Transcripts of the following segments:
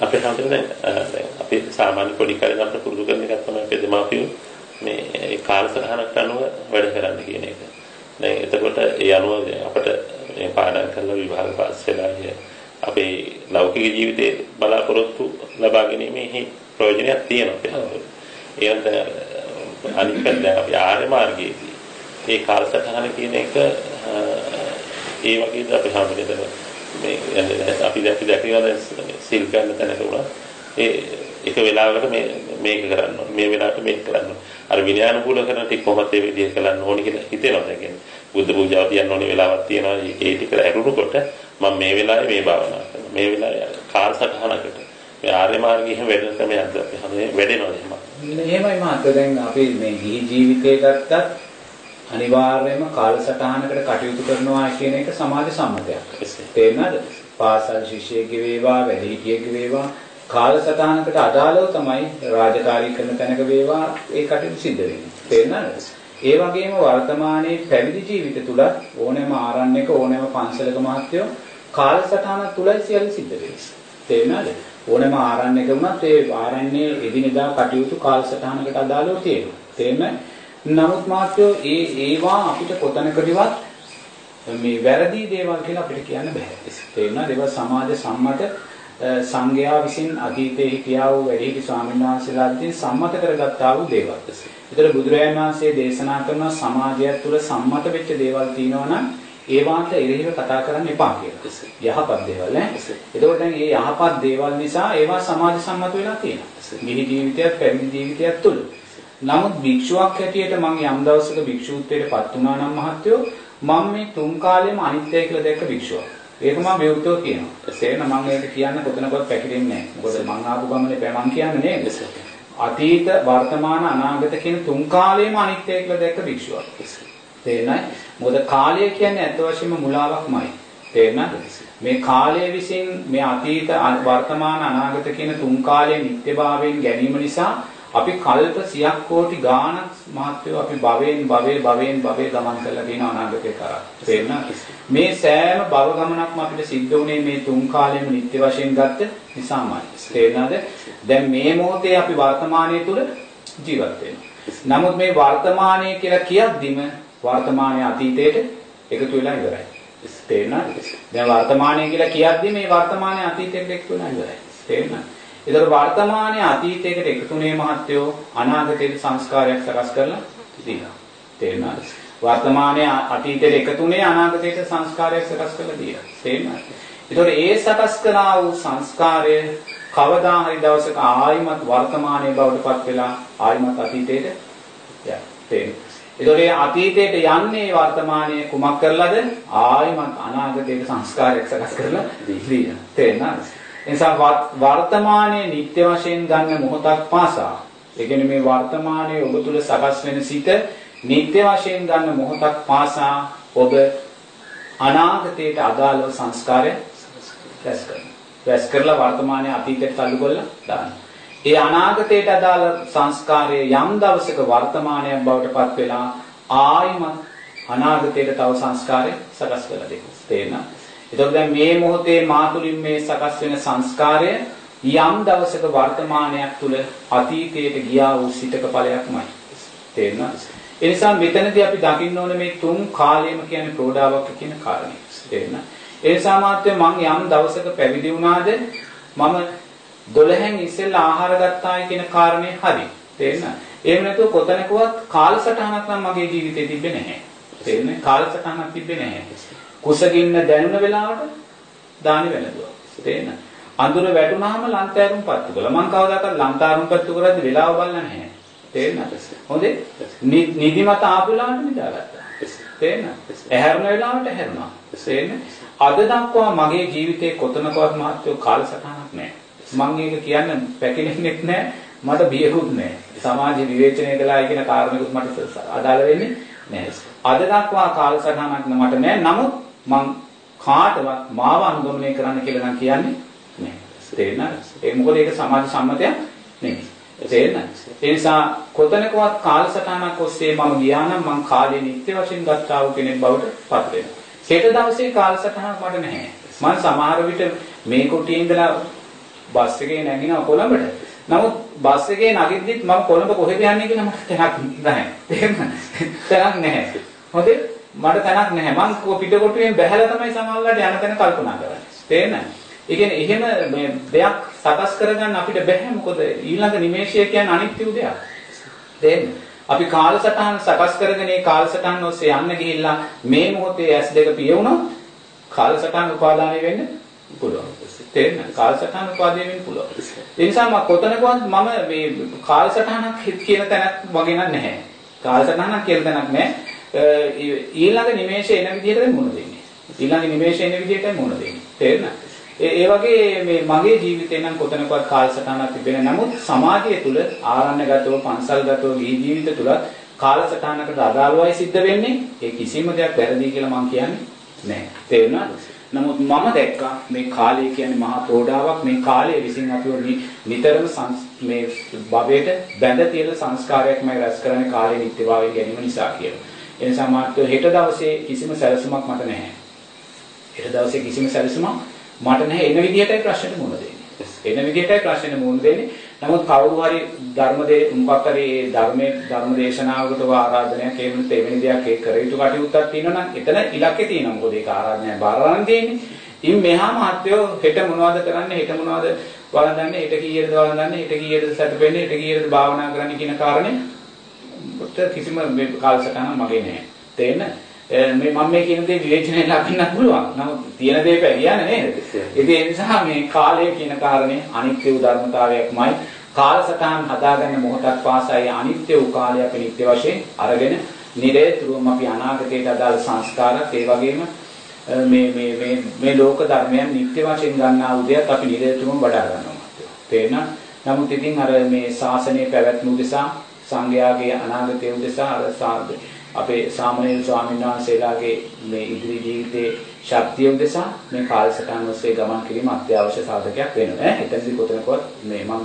අපි හැමෝටම දැන් අපි සාමාන්‍ය පොඩි කාලේ අපිට පුරුදු කරන එකක් තමයි අපේ දෙමාපියෝ මේ ඒ කාලසටහනකට අනුව වැඩ කරන්න කියන එක. දැන් එතකොට ඒ අනුව අපිට මේ පාඩම් කරලා විභාග පාස් වෙලා අපේ ලෞකික ජීවිතේ බලාපොරොත්තු ලබා ගැනීමෙහි ප්‍රයෝජනයක් තියෙනවා. ඒ අන්තර අනිත් පැත්ත අපි ආර්ය මාර්ගයේදී ඒ කාලසටහන කියන එක ඒ වගේද අපි හැමදේම මේ අපි දැක්ක දැකලා දැන් සිල් ගන්න තැනක උනා ඒ එක වෙලාවකට මේ මේක කරන්න ඕනේ. මේ වෙලාවට මේක කරන්න ඕනේ. අර විනයානුකූල කරන ටික කොහොමද ඒ විදිහ කරන්න ඕනේ කියලා හිතෙනවා දැන් කියන්නේ බුද්ධ පූජාව තියන්න ඕනේ වෙලාවක් තියෙනවා. ඒ ටික ඇරුණුකොට මම මේ වෙලාවේ මේ භාවනා කරනවා. මේ වෙලාවේ කාලසටහනකට මේ ආර්ය මාර්ගයේ හැම වැඩෙන ක්‍රමයක්ද අපි හැම වැඩෙනවා එහෙම. එහෙමයි මාත් දැන් අපි මේ ගිහි ජීවිතේ ගත්තත් අනිවාර්යයෙන්ම කාලසටහනකට කටයුතු කරනවා කියන එක සමාජ සම්මතයක්. තේරෙනවද? පාසල් ශිෂ්‍යයෙක්ගේ වේවා, වැඩිහිටියෙක්ගේ වේවා කාලසටහනකට අදාළව තමයි රාජකාරී කරන තැනක වේවා ඒ කටයුතු සිද්ධ වෙන්නේ. තේරෙනවද? ඒ වගේම වර්තමානයේ පැවිදි ජීවිත තුල ඕනෑම ආරණ්‍යක ඕනෑම පන්සලක මහත්යෝ කාලසටහන තුලයි සියල්ල සිද්ධ වෙන්නේ. තේරෙනවද? ඕනෑම ආරණ්‍යක වුණත් ඒ ආරණ්‍යයේ එදිනෙදා කටයුතු කාලසටහනකට අදාළව තියෙනවා. තේරෙන්නේ? නමුත් මාත්‍යෝ ඒ ඒවා අපිට කොතනකදවත් මේ වැරදි දේවල් කියලා අපිට කියන්න බෑ. තේරුණාද? ඒවා සමාජ සම්මත සංඝයා විසින් අතීතයේ හිටියා වූ වැඩිහිටි ස්වාමීන් වහන්සේලාගෙන් සම්මත කරගත්තා වූ දේවල්. ඒතර බුදුරජාණන් වහන්සේ දේශනා කරන සමාජය තුළ සම්මත වෙච්ච දේවල් තියෙනවා නම් ඒවාට එරෙහිව කතා කරන්න එපා කියලා. යහපත් දේවල් ඈ. එතකොට දැන් මේ යහපත් දේවල් නිසා ඒවා සමාජ සම්මත වෙලා තියෙනවා. ගිහි ජීවිතයත් පැවිදි ජීවිතයත් තුළ. නමුත් භික්ෂුවක් හැටියට මම යම් දවසක භික්ෂූත්වයටපත් වුණා නම් මහත්තයෝ මම මේ තුන් කාලෙම අනිත්‍යය කියලා දැක්ක භික්ෂුවක්. ඒක මම විවෘතව කියනවා. තේරෙන මම මේක කියන්න කොතනකවත් පැකිලෙන්නේ නැහැ. මොකද මං ආපු ගමනේ මං කියන්නේ නේද? අතීත වර්තමාන අනාගත කියන තුන් කාලෙම අනිත්‍යය කියලා දැක්ක භික්ෂුවක්. තේරෙනයි? මොකද කාලය කියන්නේ ඇත්ත වශයෙන්ම මුලාවක්මයි. තේරෙනද? මේ කාලය විසින් මේ අතීත වර්තමාන අනාගත කියන තුන් කාලයේ නිත්‍යභාවයෙන් ගැනීම නිසා අපි කල්ප සියක් කෝටි ගාණක් මහත්වෝ අපි භවයෙන් භවයේ භවයෙන් භවයේ ගමන් කරලා තියෙන අනාගතේ කරා. තේරෙනවද? මේ සෑම භව ගමනක්ම අපිට සිද්ධ වුණේ මේ තුන් කාලෙම නිත්‍ය වශයෙන් ගත්ත නිසාමයි. තේරෙනවද? දැන් මේ මොහොතේ අපි වර්තමානයේ තුල ජීවත් නමුත් මේ වර්තමානයේ කියලා කියද්දිම වර්තමානයේ අතීතයට එකතු වෙලා ඉවරයි. තේරෙනවද? දැන් වර්තමානයේ කියලා කියද්දි මේ වර්තමානයේ අතීතයට එකතු වෙලා ඉවරයි. තේරෙනවද? ඒතර වර්තමානයේ අතීතයකට එකතුනේ මහත්යෝ අනාගතයේ සංස්කාරයක් සකස් කරලා දීලා. තේරෙනවද? වර්තමානයේ අතීතයට එකතුනේ අනාගතයට සංස්කාරයක් සකස් කරලා දීලා. තේරෙනවද? ඒතර ඒ සකස් කරනා වූ සංස්කාරය කවදා හරි දවසක ආයිමත් වර්තමානයේ බවට පත් වෙලා ආයිමත් අතීතයට යයි. තේරෙනවද? ඒතකොට අතීතයට යන්නේ වර්තමානයේ කුමක් කරලාද? ආයිමත් අනාගතයට සංස්කාරයක් සකස් කරලා දීලා. තේරෙනවද? එනිසා වර්තමානයේ නිත්‍ය වශයෙන් ගන්න මොහොතක් පාසා ඒ කියන්නේ මේ වර්තමානයේ ඔබ තුල සකස් වෙන සිත නිත්‍ය වශයෙන් ගන්න මොහොතක් පාසා ඔබ අනාගතයට අදාළව සංස්කාරය රැස් කරනවා. රැස් කරලා වර්තමානයේ අතීතයට තල්ලු කරලා දානවා. ඒ අනාගතයට අදාළ සංස්කාරය යම් දවසක වර්තමානයක් බවට පත් වෙලා ආයිමත් අනාගතයට තව සංස්කාරය සකස් කරලා දෙනවා. තේරෙනවද? එතකොට දැන් මේ මොහොතේ මාතුලින් මේ සකස් වෙන සංස්කාරය යම් දවසක වර්තමානයක් තුල අතීතයට ගියා වූ සිතක ඵලයක්මයි. තේරෙනවද? ඒ නිසා මෙතනදී අපි දකින්න ඕනේ මේ තුන් කාලයම කියන්නේ ප්‍රෝඩාවක් කියන කාරණේ. තේරෙනවද? ඒ නිසා මාත්‍ය මං යම් දවසක පැවිදි වුණාද මම 12න් ඉස්සෙල්ලා ආහාර ගත්තායි කියන කාරණේ හරි. තේරෙනවද? එහෙම නැතුව කොතනකවත් කාලසටහනක් නම් මගේ ජීවිතේ තිබ්බේ නැහැ. තේරෙන්නේ? කාලසටහනක් තිබ්බේ නැහැ. කුසගින්න දැනුන වෙලාවට දානි වැළඳුවා. තේරෙනවද? අඳුර වැටුනහම ලන්තෑරුම් පත්තු කළා. මං කවදාකවත් ලන්තාරුම් පත්තු කරද්දි වෙලාව බලලා නැහැ. තේරෙනවද? හොඳේ? නිදිමත ආපු වෙලාවට නිදාගත්තා. තේරෙනවද? ඇහැරුණ වෙලාවට ඇහැරුණා. තේරෙන්නේ? අද දක්වා මගේ ජීවිතේ කොතනකවත් මහත්වෝ කාලසටහනක් නැහැ. මං ඒක කියන්න පැකිලෙන්නෙත් නැහැ. මට බියකුත් නැහැ. සමාජ විවේචනය කළායි කියන කාරණේකුත් මට අදාළ වෙන්නේ නැහැ. අද දක්වා කාලසටහනක් මට නැහැ. නමුත් මං කාටවත් මාව අනුගමනය කරන්න කියලා නම් කියන්නේ නැහැ. තේරෙනවද? ඒක මොකද ඒක සමාජ සම්මතයක් නෙමෙයි. තේරෙනවද? ඒ නිසා කොතනකවත් කාලසටහනක් ඔස්සේ මම ගියා නම් මං කාලේ නිත්‍ය වශයෙන් ගත්තා වූ කෙනෙක් බවට පත් වෙනවා. හෙට දවසේ කාලසටහනක් මට නැහැ. මම සමහර විට මේ කුටියේ ඉඳලා බස් එකේ නැගිනවා කොළඹට. නමුත් බස් එකේ නගිද්දිත් මම කොළඹ කොහෙද යන්නේ කියලා මට තැනක් නැහැ. තේරෙනවද? තැනක් නැහැ. හොඳේ මට තැනක් නැහැ. මං පිටකොටුවෙන් බැහැලා තමයි සමහරවිට යන තැන කල්පනා කරන්නේ. තේරෙනවද? ඒ කියන්නේ එහෙම මේ දෙයක් සකස් කරගන්න අපිට බැහැ මොකද ඊළඟ නිමේෂය කියන්නේ අනිත්‍ය දෙයක්. තේරෙනවද? අපි කාලසටහන සකස් කරගෙන ඒ කාලසටහන ඔස්සේ යන්න ගිහිල්ලා මේ මොහොතේ S2 පිය වුණොත් කාලසටහන උපාදානය වෙන්න පුළුවන්. තේරෙනවද? කාලසටහන උපාදේ වෙන්න පුළුවන්. ඒ නිසා මම කොතනකවත් මම මේ කාලසටහනක් කියන තැනක් වගේ නැහැ. කාලසටහනක් කියන තැනක් නැහැ. ඊළඟ නිමේෂය එන විදිහට මුණ දෙන්නේ. ඊළඟ නිමේෂය එන විදිහටයි මුණ දෙන්නේ. තේරෙනවද? ඒ වගේ මේ මගේ ජීවිතේ නම් කොතනකවත් කාලසටහනක් තිබෙන්නේ නමුත් සමාජය තුල ආරණ්‍යගතව පන්සල්ගතව ගිහි ජීවිත තුල කාලසටහනකට අදාළවයි සිද්ධ වෙන්නේ. ඒ කිසිම දෙයක් වැරදි කියලා මම කියන්නේ නැහැ. තේරුණාද? නමුත් මම දැක්කා මේ කාලය කියන්නේ මහා ප්‍රෝඩාවක් මේ කාලය විසින් අපිව නිතරම මේ භවයට බැඳ තියෙන සංස්කාරයක්මයි රැස් කරන්නේ කාලේ නිත්‍යභාවය ගැනීම නිසා කියලා. ඒ නිසා මාත් හෙට දවසේ කිසිම සැලසුමක් මට නැහැ. හෙට දවසේ කිසිම සැලසුමක් මට නැහැ එන විදිහටයි ප්‍රශ්නෙට මුහුණ දෙන්නේ. එන විදිහටයි ප්‍රශ්නෙට මුහුණ දෙන්නේ. නමුත් කවුරු හරි ධර්මදේ මොකක් හරි ධර්මයේ ධර්ම දේශනාවකට ආරාධනයක් එහෙම තෙවෙනි දෙයක් ඒ කර යුතු කටයුත්තක් තියෙනවා නම් එතන ඉලක්කේ තියෙනවා. මොකද ඒක ආරාධනයක් බාරවන්න තියෙන්නේ. ඉන් මෙහා මහත්යෝ හෙට මොනවද කරන්නේ හෙට මොනවද වළඳන්නේ හෙට කීයටද වළඳන්නේ හෙට කීයටද සැතපෙන්නේ හෙට කීයටද භාවනා කරන්නේ කියන කාරණේ කිසිම කාලසටහනක් මගේ නැහැ. තේන්න මේ මම මේ කියන දේ විවේචනය ලබන්න පුළුවන්. නමුත් තියෙන දේ පැහැදියානේ නේද? ඉතින් ඒ නිසා මේ කාලය කියන කාරණේ අනිත්‍ය වූ ධර්මතාවයක්මයි. කාලසටහන් හදාගන්න මොහොතක් පාසයි අනිත්‍ය වූ කාලය අපි නිත්‍ය වශයෙන් අරගෙන නිරේතුරුවම අපි අනාගතයට අදාළ සංස්කාරات ඒ වගේම මේ මේ මේ මේ ලෝක ධර්මයන් නිත්‍ය වශයෙන් ගන්නා උදයත් අපි නිරේතුරුවම වඩා ගන්නවා. තේරෙනවද? නමුත් ඉතින් අර මේ ශාසනයේ පැවැත්ම උදෙසා සංඝයාගේ අනාගතය උදෙසා අර සාධ අපේ සාමණේර ස්වාමීන් වහන්සේලාගේ මේ ඉදිරි ජීවිතයේ ශක්තිය උදෙසා මේ කාලසටහන ඔස්සේ ගමන් කිරීම අත්‍යවශ්‍ය සාධකයක් වෙනවා ඈ. එතනදි කොතනකවත් මේ මම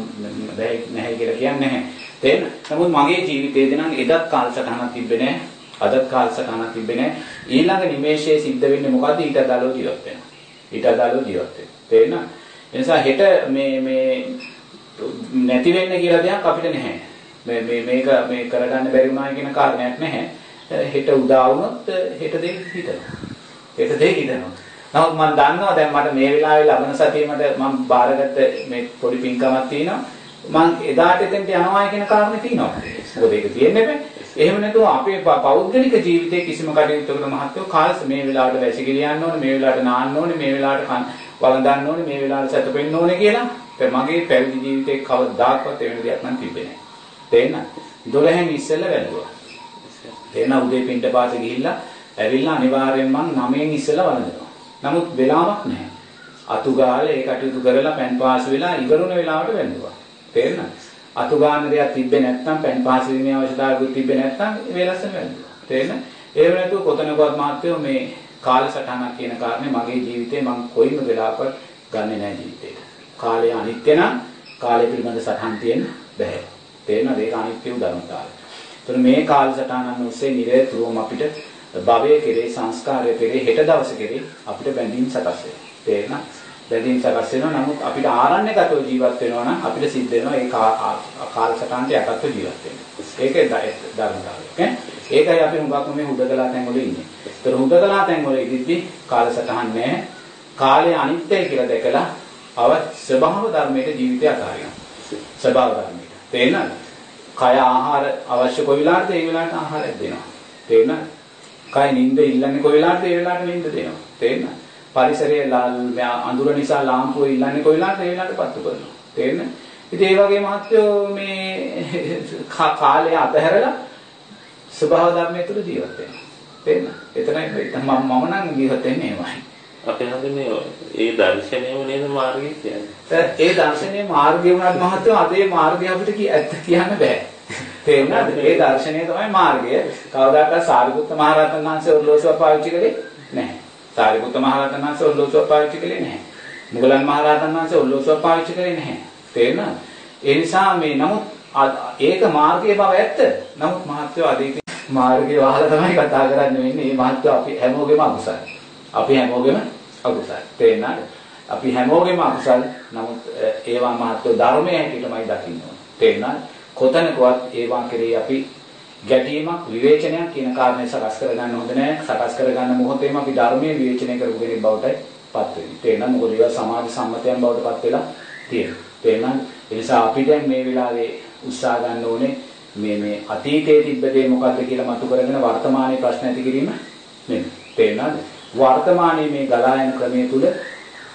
නැහැ කියලා කියන්නේ නැහැ. තේරෙන? නමුත් මගේ ජීවිතයේදී නම් එදත් කාලසටහනක් තිබ්බේ නැහැ. අදත් කාලසටහනක් තිබ්බේ නැහැ. ඊළඟ නිමේෂයේ සිද්ධ වෙන්නේ මොකද්ද? ඊට අදාළව ජීවත් වෙනවා. ඊට අදාළව ජීවත් වෙනවා. තේරෙනවද? එනිසා හෙට මේ මේ නැති වෙන්න කියලා දෙයක් අපිට නැහැ. මේ මේ මේක මේ කරගන්න බැරි වුණා කියන කාරණයක් නැහැ. හෙට උදා වුණොත් හෙට දෙක හිතනවා. හෙට දෙක හිතනවා. නමුත් මම දන්නවා දැන් මට මේ වෙලාවේ ලබන සතියේ මට මම බාරගත්ත මේ පොඩි පින්කමක් තියෙනවා. මම එදාට එතෙන්ට යනවා කියන කාරණේ තියෙනවා. මොකද ඒක තියෙන්නේ බෑ. එහෙම නැතුව අපේ පෞද්ගලික ජීවිතයේ කිසිම කටයුත්තකට මහත්වෝ කාලස මේ වෙලාවට වැසිකිලි යන්න ඕනේ, මේ වෙලාවට නාන්න ඕනේ, මේ වෙලාවට වළඳන්න ඕනේ, මේ වෙලාවට සැතපෙන්න ඕනේ කියලා මගේ පැවිදි ජීවිතේ කවදාකවත් එවැනි දෙයක් නම් තිබෙන්නේ නැහැ. තේරෙනවද? 12න් ඉස්සෙල්ලා වැළුවා. එහෙනම් උදේ පින්ඩ පාත ගිහිල්ලා ඇවිල්ලා අනිවාර්යෙන් මං 9න් ඉස්සෙල්ලා වළඳනවා. නමුත් වෙලාවක් නැහැ. අතු ගාලා ඒ කටයුතු කරලා පෑන් පාස් වෙලා ඉවරුන වෙලාවට වැඳුවා. තේරෙනවද? අතු ගන්න දෙයක් තිබ්බේ නැත්නම් පෑන් පාස් වීමේ අවශ්‍යතාවයක් තිබ්බේ නැත්නම් ඒ ලස්සන වැඳුවා. තේරෙනවද? ඒ වෙනතු කොතනකවත් මාත්‍යෝ මේ කාලසටහනක් කියන කාරණේ මගේ ජීවිතේ මං කොයිම වෙලාවකවත් ගන්නෙ නැහැ ජීවිතේට. කාලය අනිත්‍ය නම් කාලය පිළිබඳ සටහන් තියෙන්න බෑ. තේරෙනවද? ඒක අනිත්‍ය වූ ධර්මතාවය. එතකොට මේ කාලසටහනන් ඔස්සේ නිරතුරුවම අපිට භවයේ කෙරේ සංස්කාරය කෙරේ හෙට දවස කෙරේ අපිට බැඳීම් සකස් වෙනවා. තේරෙනවද? බැඳීම් සකස් වෙනවා. නමුත් අපිට ආරණ්‍යගතව ජීවත් වෙනවා නම් අපිට සිද්ධ වෙනවා ඒ කාලසටහනට යටත්ව ජීවත් වෙන්න. ඒකේ ධර්මතාවය. ඒකයි අපි හුඟක් මේ හුදකලා තැන් වල ඉන්නේ. ඒතර හුදකලා තැන් වල ඉදිද්දි කාලසටහන් නැහැ. කාලය අනිත්‍යයි කියලා දැකලා අව ස්වභාව ධර්මයේ ජීවිතය අතාරිනවා. ස්වභාව ධර්මයට. තේරෙනවද? කය ආහාර අවශ්‍ය කොයි වෙලාවටද ඒ වෙලාවට ආහාරයක් දෙනවා. තේරෙනවද? කය නිින්ද ඉල්ලන්නේ කොයි වෙලාවටද ඒ වෙලාවට නිින්ද දෙනවා. තේරෙනවද? පරිසරයේ අඳුර නිසා ලාම්පුව ඉල්ලන්නේ කොයි වෙලාවටද ඒ වෙලාවට පත්තු කරනවා. තේරෙනවද? ඉතින් ඒ වගේ මහත්වෝ මේ කාලය අතහැරලා ස්වභාව ධර්මයේ තුල ජීවත් වෙනවා. තේරෙනවද? එතනයි මම මම නම් ජීවත් වෙන්නේ එහෙමයි. අපේ හඳුනේ ඒ දර්ශනයම නේද මාර්ගය කියන්නේ. ඒ දර්ශනයේ මාර්ගය වුණාට මහත්වෝ අද ඒ මාර්ගය අපිට ඇත්ත කියන්න බෑ. තේරුණාද? ඒ දර්ශනය තමයි මාර්ගය. කවදාකවත් සාරිපුත්ත මහරහතන් වහන්සේ ඔර්ලෝසුව පාවිච්චි කළේ නැහැ. සාරිපුත්ත මහරහතන් වහන්සේ ඔර්ලෝසුව පාවිච්චි කළේ නැහැ. මුගලන් මහරහතන් වහන්සේ ඔර්ලෝසුව පාවිච්චි කළේ නැහැ. තේරුණාද? ඒ නිසා මේ නමුත් ඒක මාර්ගයේ බව ඇත්ත. නමුත් මහත්වෝ අද මාර්ගයේ වහලා තමයි කතා කරන්නේ වෙන්නේ. මේ මහත්වෝ අපි හැමෝගෙම අකුසල. අපි හැමෝගෙම අකුසල්. තේරෙනවද? අපි හැමෝගෙම අකුසල්. නමුත් ඒවා මහත්ව ධර්මයේ හැටියටමයි දකින්න ඕන. තේරුණාද? කොතනකවත් ඒවා කෙරෙහි අපි ගැටීමක් විවේචනයක් කියන කාරණේ සකස් කරගන්න හොඳ නැහැ. සකස් කරගන්න මොහොතේම අපි ධර්මයේ විවේචනය කරපු කෙනෙක් බවටයි පත් වෙන්නේ. තේරුණාද? මොකද ඒවා සමාජ සම්මතයන් බවට පත් වෙලා තියෙනවා. තේරුණාද? ඒ නිසා අපි දැන් මේ වෙලාවේ උත්සාහ ගන්න ඕනේ මේ මේ අතීතයේ තිබ්බ දේ මොකද්ද කියලා මතු කරගෙන වර්තමානයේ ප්‍රශ්න ඇති කිරීම නෙමෙයි. තේරුණාද? වර්තමානයේ මේ ගලා යන ක්‍රමයේ තුල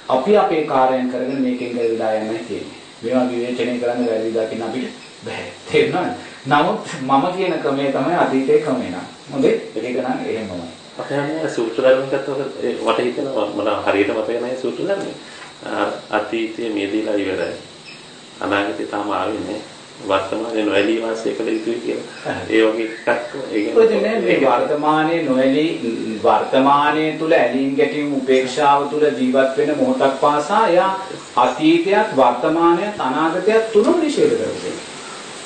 අපි අපේ කාර්යයන් කරගෙන මේකෙන් ගැලවිලා යන්නයි තියෙන්නේ. මේවා විවේචනය කරන්න බැරි දකින්න අපිට බෑ. තේරුණාද? නමුත් මම කියන ක්‍රමය තමයි අතීතයේ ක්‍රමය නං. හොඳේ? ඒක නම් එහෙමමයි. අපේ අනේ සූත්‍ර ධර්ම ගත්තොත් මට හිතෙනවා මම හරියට මතක නැහැ සූත්‍ර ධර්මයේ. අතීතයේ මියදීලා ඉවරයි. අනාගතේ තාම ආවේ නැහැ. වර්තමානයේ නොඇලී වාසය කළ යුතුයි කියලා. ඒ වගේ එකක් ඒ මේ වර්තමානයේ නොඇලී වර්තමානයේ තුල ඇලීම් ගැටීම් උපේක්ෂාව තුල ජීවත් වෙන මොහොතක් පාසා එයා අතීතයත් වර්තමානයත් අනාගතයත් තුනම නිෂේධ කරනවා.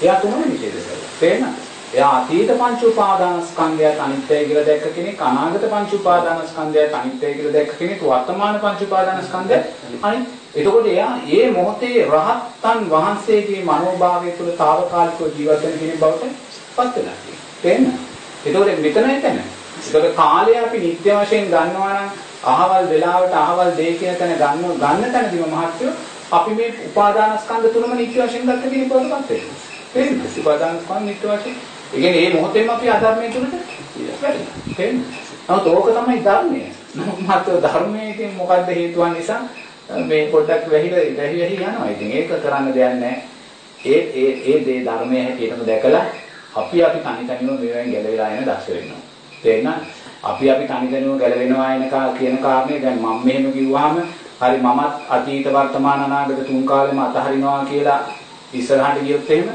එයා තුනම නිෂේධ කරනවා. තේරෙනවද? එයා අතීත පංච උපාදානස්කන්ධයත් අනිත්‍යයි කියලා දැක්ක කෙනෙක් අනාගත පංච උපාදානස්කන්ධයත් අනිත්‍යයි කියලා දැක්ක කෙනෙක් වර්තමාන පංච උපාදානස්කන්ධයත් අනිත් එතකොට එයා මේ මොහොතේ රහත්තන් වහන්සේගේ මනෝභාවය තුළ తాවකාලිකව ජීවත් වෙන කෙනෙක් බවට පත් වෙලා තියෙනවා. එතකොට මෙතන එතන. ඒකට කාලය අපි නිත්‍ය වශයෙන් ගන්නවා නම් අහවල් වෙලාවට අහවල් දේ කියන තැන ගන්න ගන්න තැනදීම මහත්වෝ අපි මේ උපාදානස්කන්ධ තුනම නිත්‍ය වශයෙන් ගත්ත කෙනෙක් බවට පත් වෙනවා. තේරෙනවද? උපාදානස්කන්ධ නිත්‍ය වශයෙන් ඒ කියන්නේ මේ මොහොතේම අපි අධර්මයේ තුලට වැටෙනවා. තේරෙනවද? නමුත් ඕක තමයි ධර්මය. නමුත් මාත් ධර්මයේ ඉතින් මොකද්ද හේතුවන් නිසා මේ පොඩ්ඩක් වැහිලා වැහි වැහි යනවා. ඉතින් ඒක කරන්න දෙයක් නැහැ. ඒ ඒ ඒ දේ ධර්මයේ හැටියටම දැකලා අපි අපි තනි තනිව මේවෙන් ගැලවිලා යන දක්ෂ වෙනවා. තේරෙනවද? අපි අපි තනි තනිව ගැලවෙනවා එන කියන කාරණේ දැන් මම මෙහෙම කිව්වහම හරි මමත් අතීත වර්තමාන අනාගත තුන් කාලෙම අතහරිනවා කියලා ඉස්සරහට ගියොත් එහෙම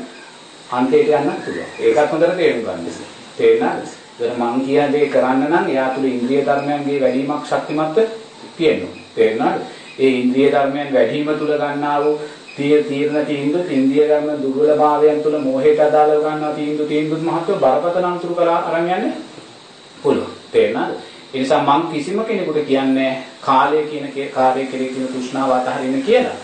අන්තයට යන්න පුළුවන්. ඒකත් හොඳට තේරුම් ගන්න. තේරෙනවද? ඒතර මං කියන දේ කරන්න නම් එයා තුල ඉන්ද්‍රිය ධර්මයන්ගේ වැඩිමක් ශක්තිමත්ව තියෙනවා. තේරෙනවද? ඒ ඉන්ද්‍රිය ධර්මයන් වැඩිම තුල ගන්නා වූ තීර තීරණ තීන්දුව ඉන්ද්‍රිය ධර්ම දුර්වලභාවයන් තුල මෝහයට අදාළව ගන්නා තීන්දුව තීන්දුව මහත්ව බරපතල අනුතුරු කලා අරන් යන්නේ පුළුවන්. තේරෙනවද? ඒ නිසා මං කිසිම කෙනෙකුට කියන්නේ කාලය කියන කාර්යය කෙරෙහි තියෙන තෘෂ්ණාව අතහරින්න කියලා.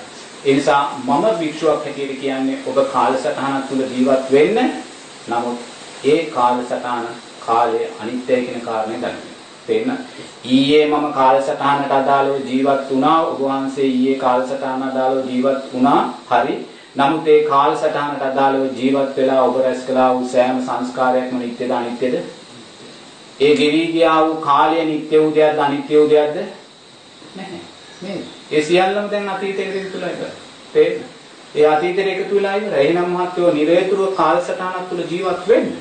ඒ නිසා මම භික්ෂුවක් හැටියට කියන්නේ ඔබ කාලසටහනක් තුල ජීවත් වෙන්න. නමුත් ඒ කාලසටහන කාලය අනිත්‍යයි කියන කාරණේ දන්න. තේන්න ඊයේ මම කාලසටහනට අදාළව ජීවත් වුණා. ඔබ වහන්සේ ඊයේ කාලසටහන අදාළව ජීවත් වුණා. හරි. නමුත් ඒ කාලසටහනට අදාළව ජීවත් වෙලා ඔබ රැස් කළා වූ සෑම සංස්කාරයක්ම නිට්ටයද අනිත්‍යද? ඒ ගෙවි ගියා වූ කාලය නිට්ටය වූ දෙයක්ද අනිත්‍ය වූ දෙයක්ද? නැහැ. මේ ඒ සියල්ලම දැන් අතීතයට එකතු වෙලා ඉවරයි. තේරෙනවද? ඒ අතීතයට එකතු වෙලා ඉවරයි. එහෙනම් මහත්වෝ නිරේතුරුව කාලසටහනක් තුළ ජීවත් වෙන්න.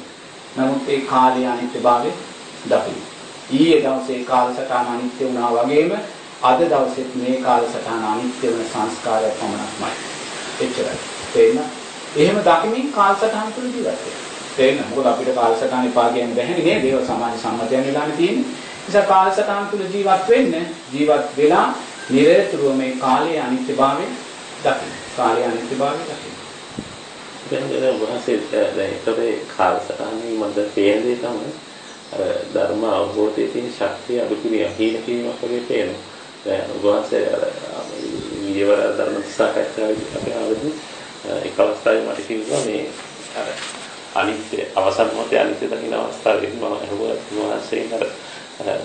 නමුත් ඒ කාලය අනිත්‍යභාවය දකින්න. ඊයේ දවසේ කාලසටහන අනිත්‍ය වුණා වගේම අද දවසෙත් මේ කාලසටහන අනිත්‍ය වෙන සංස්කාරයක් පමණක්මයි. එච්චරයි. තේරෙනවද? එහෙම දකිමින් කාලසටහන තුළ ජීවත් වෙන්න. තේරෙනවද? මොකද අපිට කාලසටහන එපා කියන්නේ බැහැ නේද? ඒක සමාජ සම්මතයන් වෙලානේ තියෙන්නේ. නිසා කාලසටහන තුළ ජීවත් වෙන්න ජීවත් වෙලා නිරතුරුව මේ කාලයේ අනිත්‍යභාවය දකින්න. කාලයේ අනිත්‍යභාවය දකින්න. දැන් දැන් වහන්සේ දැන් ඒකේ කාලසටහනේ මන්ද පේන්නේ තමයි අර ධර්ම අවබෝධයේ තියෙන ශක්තිය අඩු කිරීම හීන කිරීමක් වගේ පේනවා. දැන් වහන්සේ අර ඊවර ධර්ම සාකච්ඡාවේදී අපි ආවදී එක අවස්ථාවේ මට කිව්වා මේ අර අනිත්‍ය අවසන් මොහොතේ අනිත්‍ය දකින්න අවස්ථාවේදී මම අහුවා වහන්සේ අර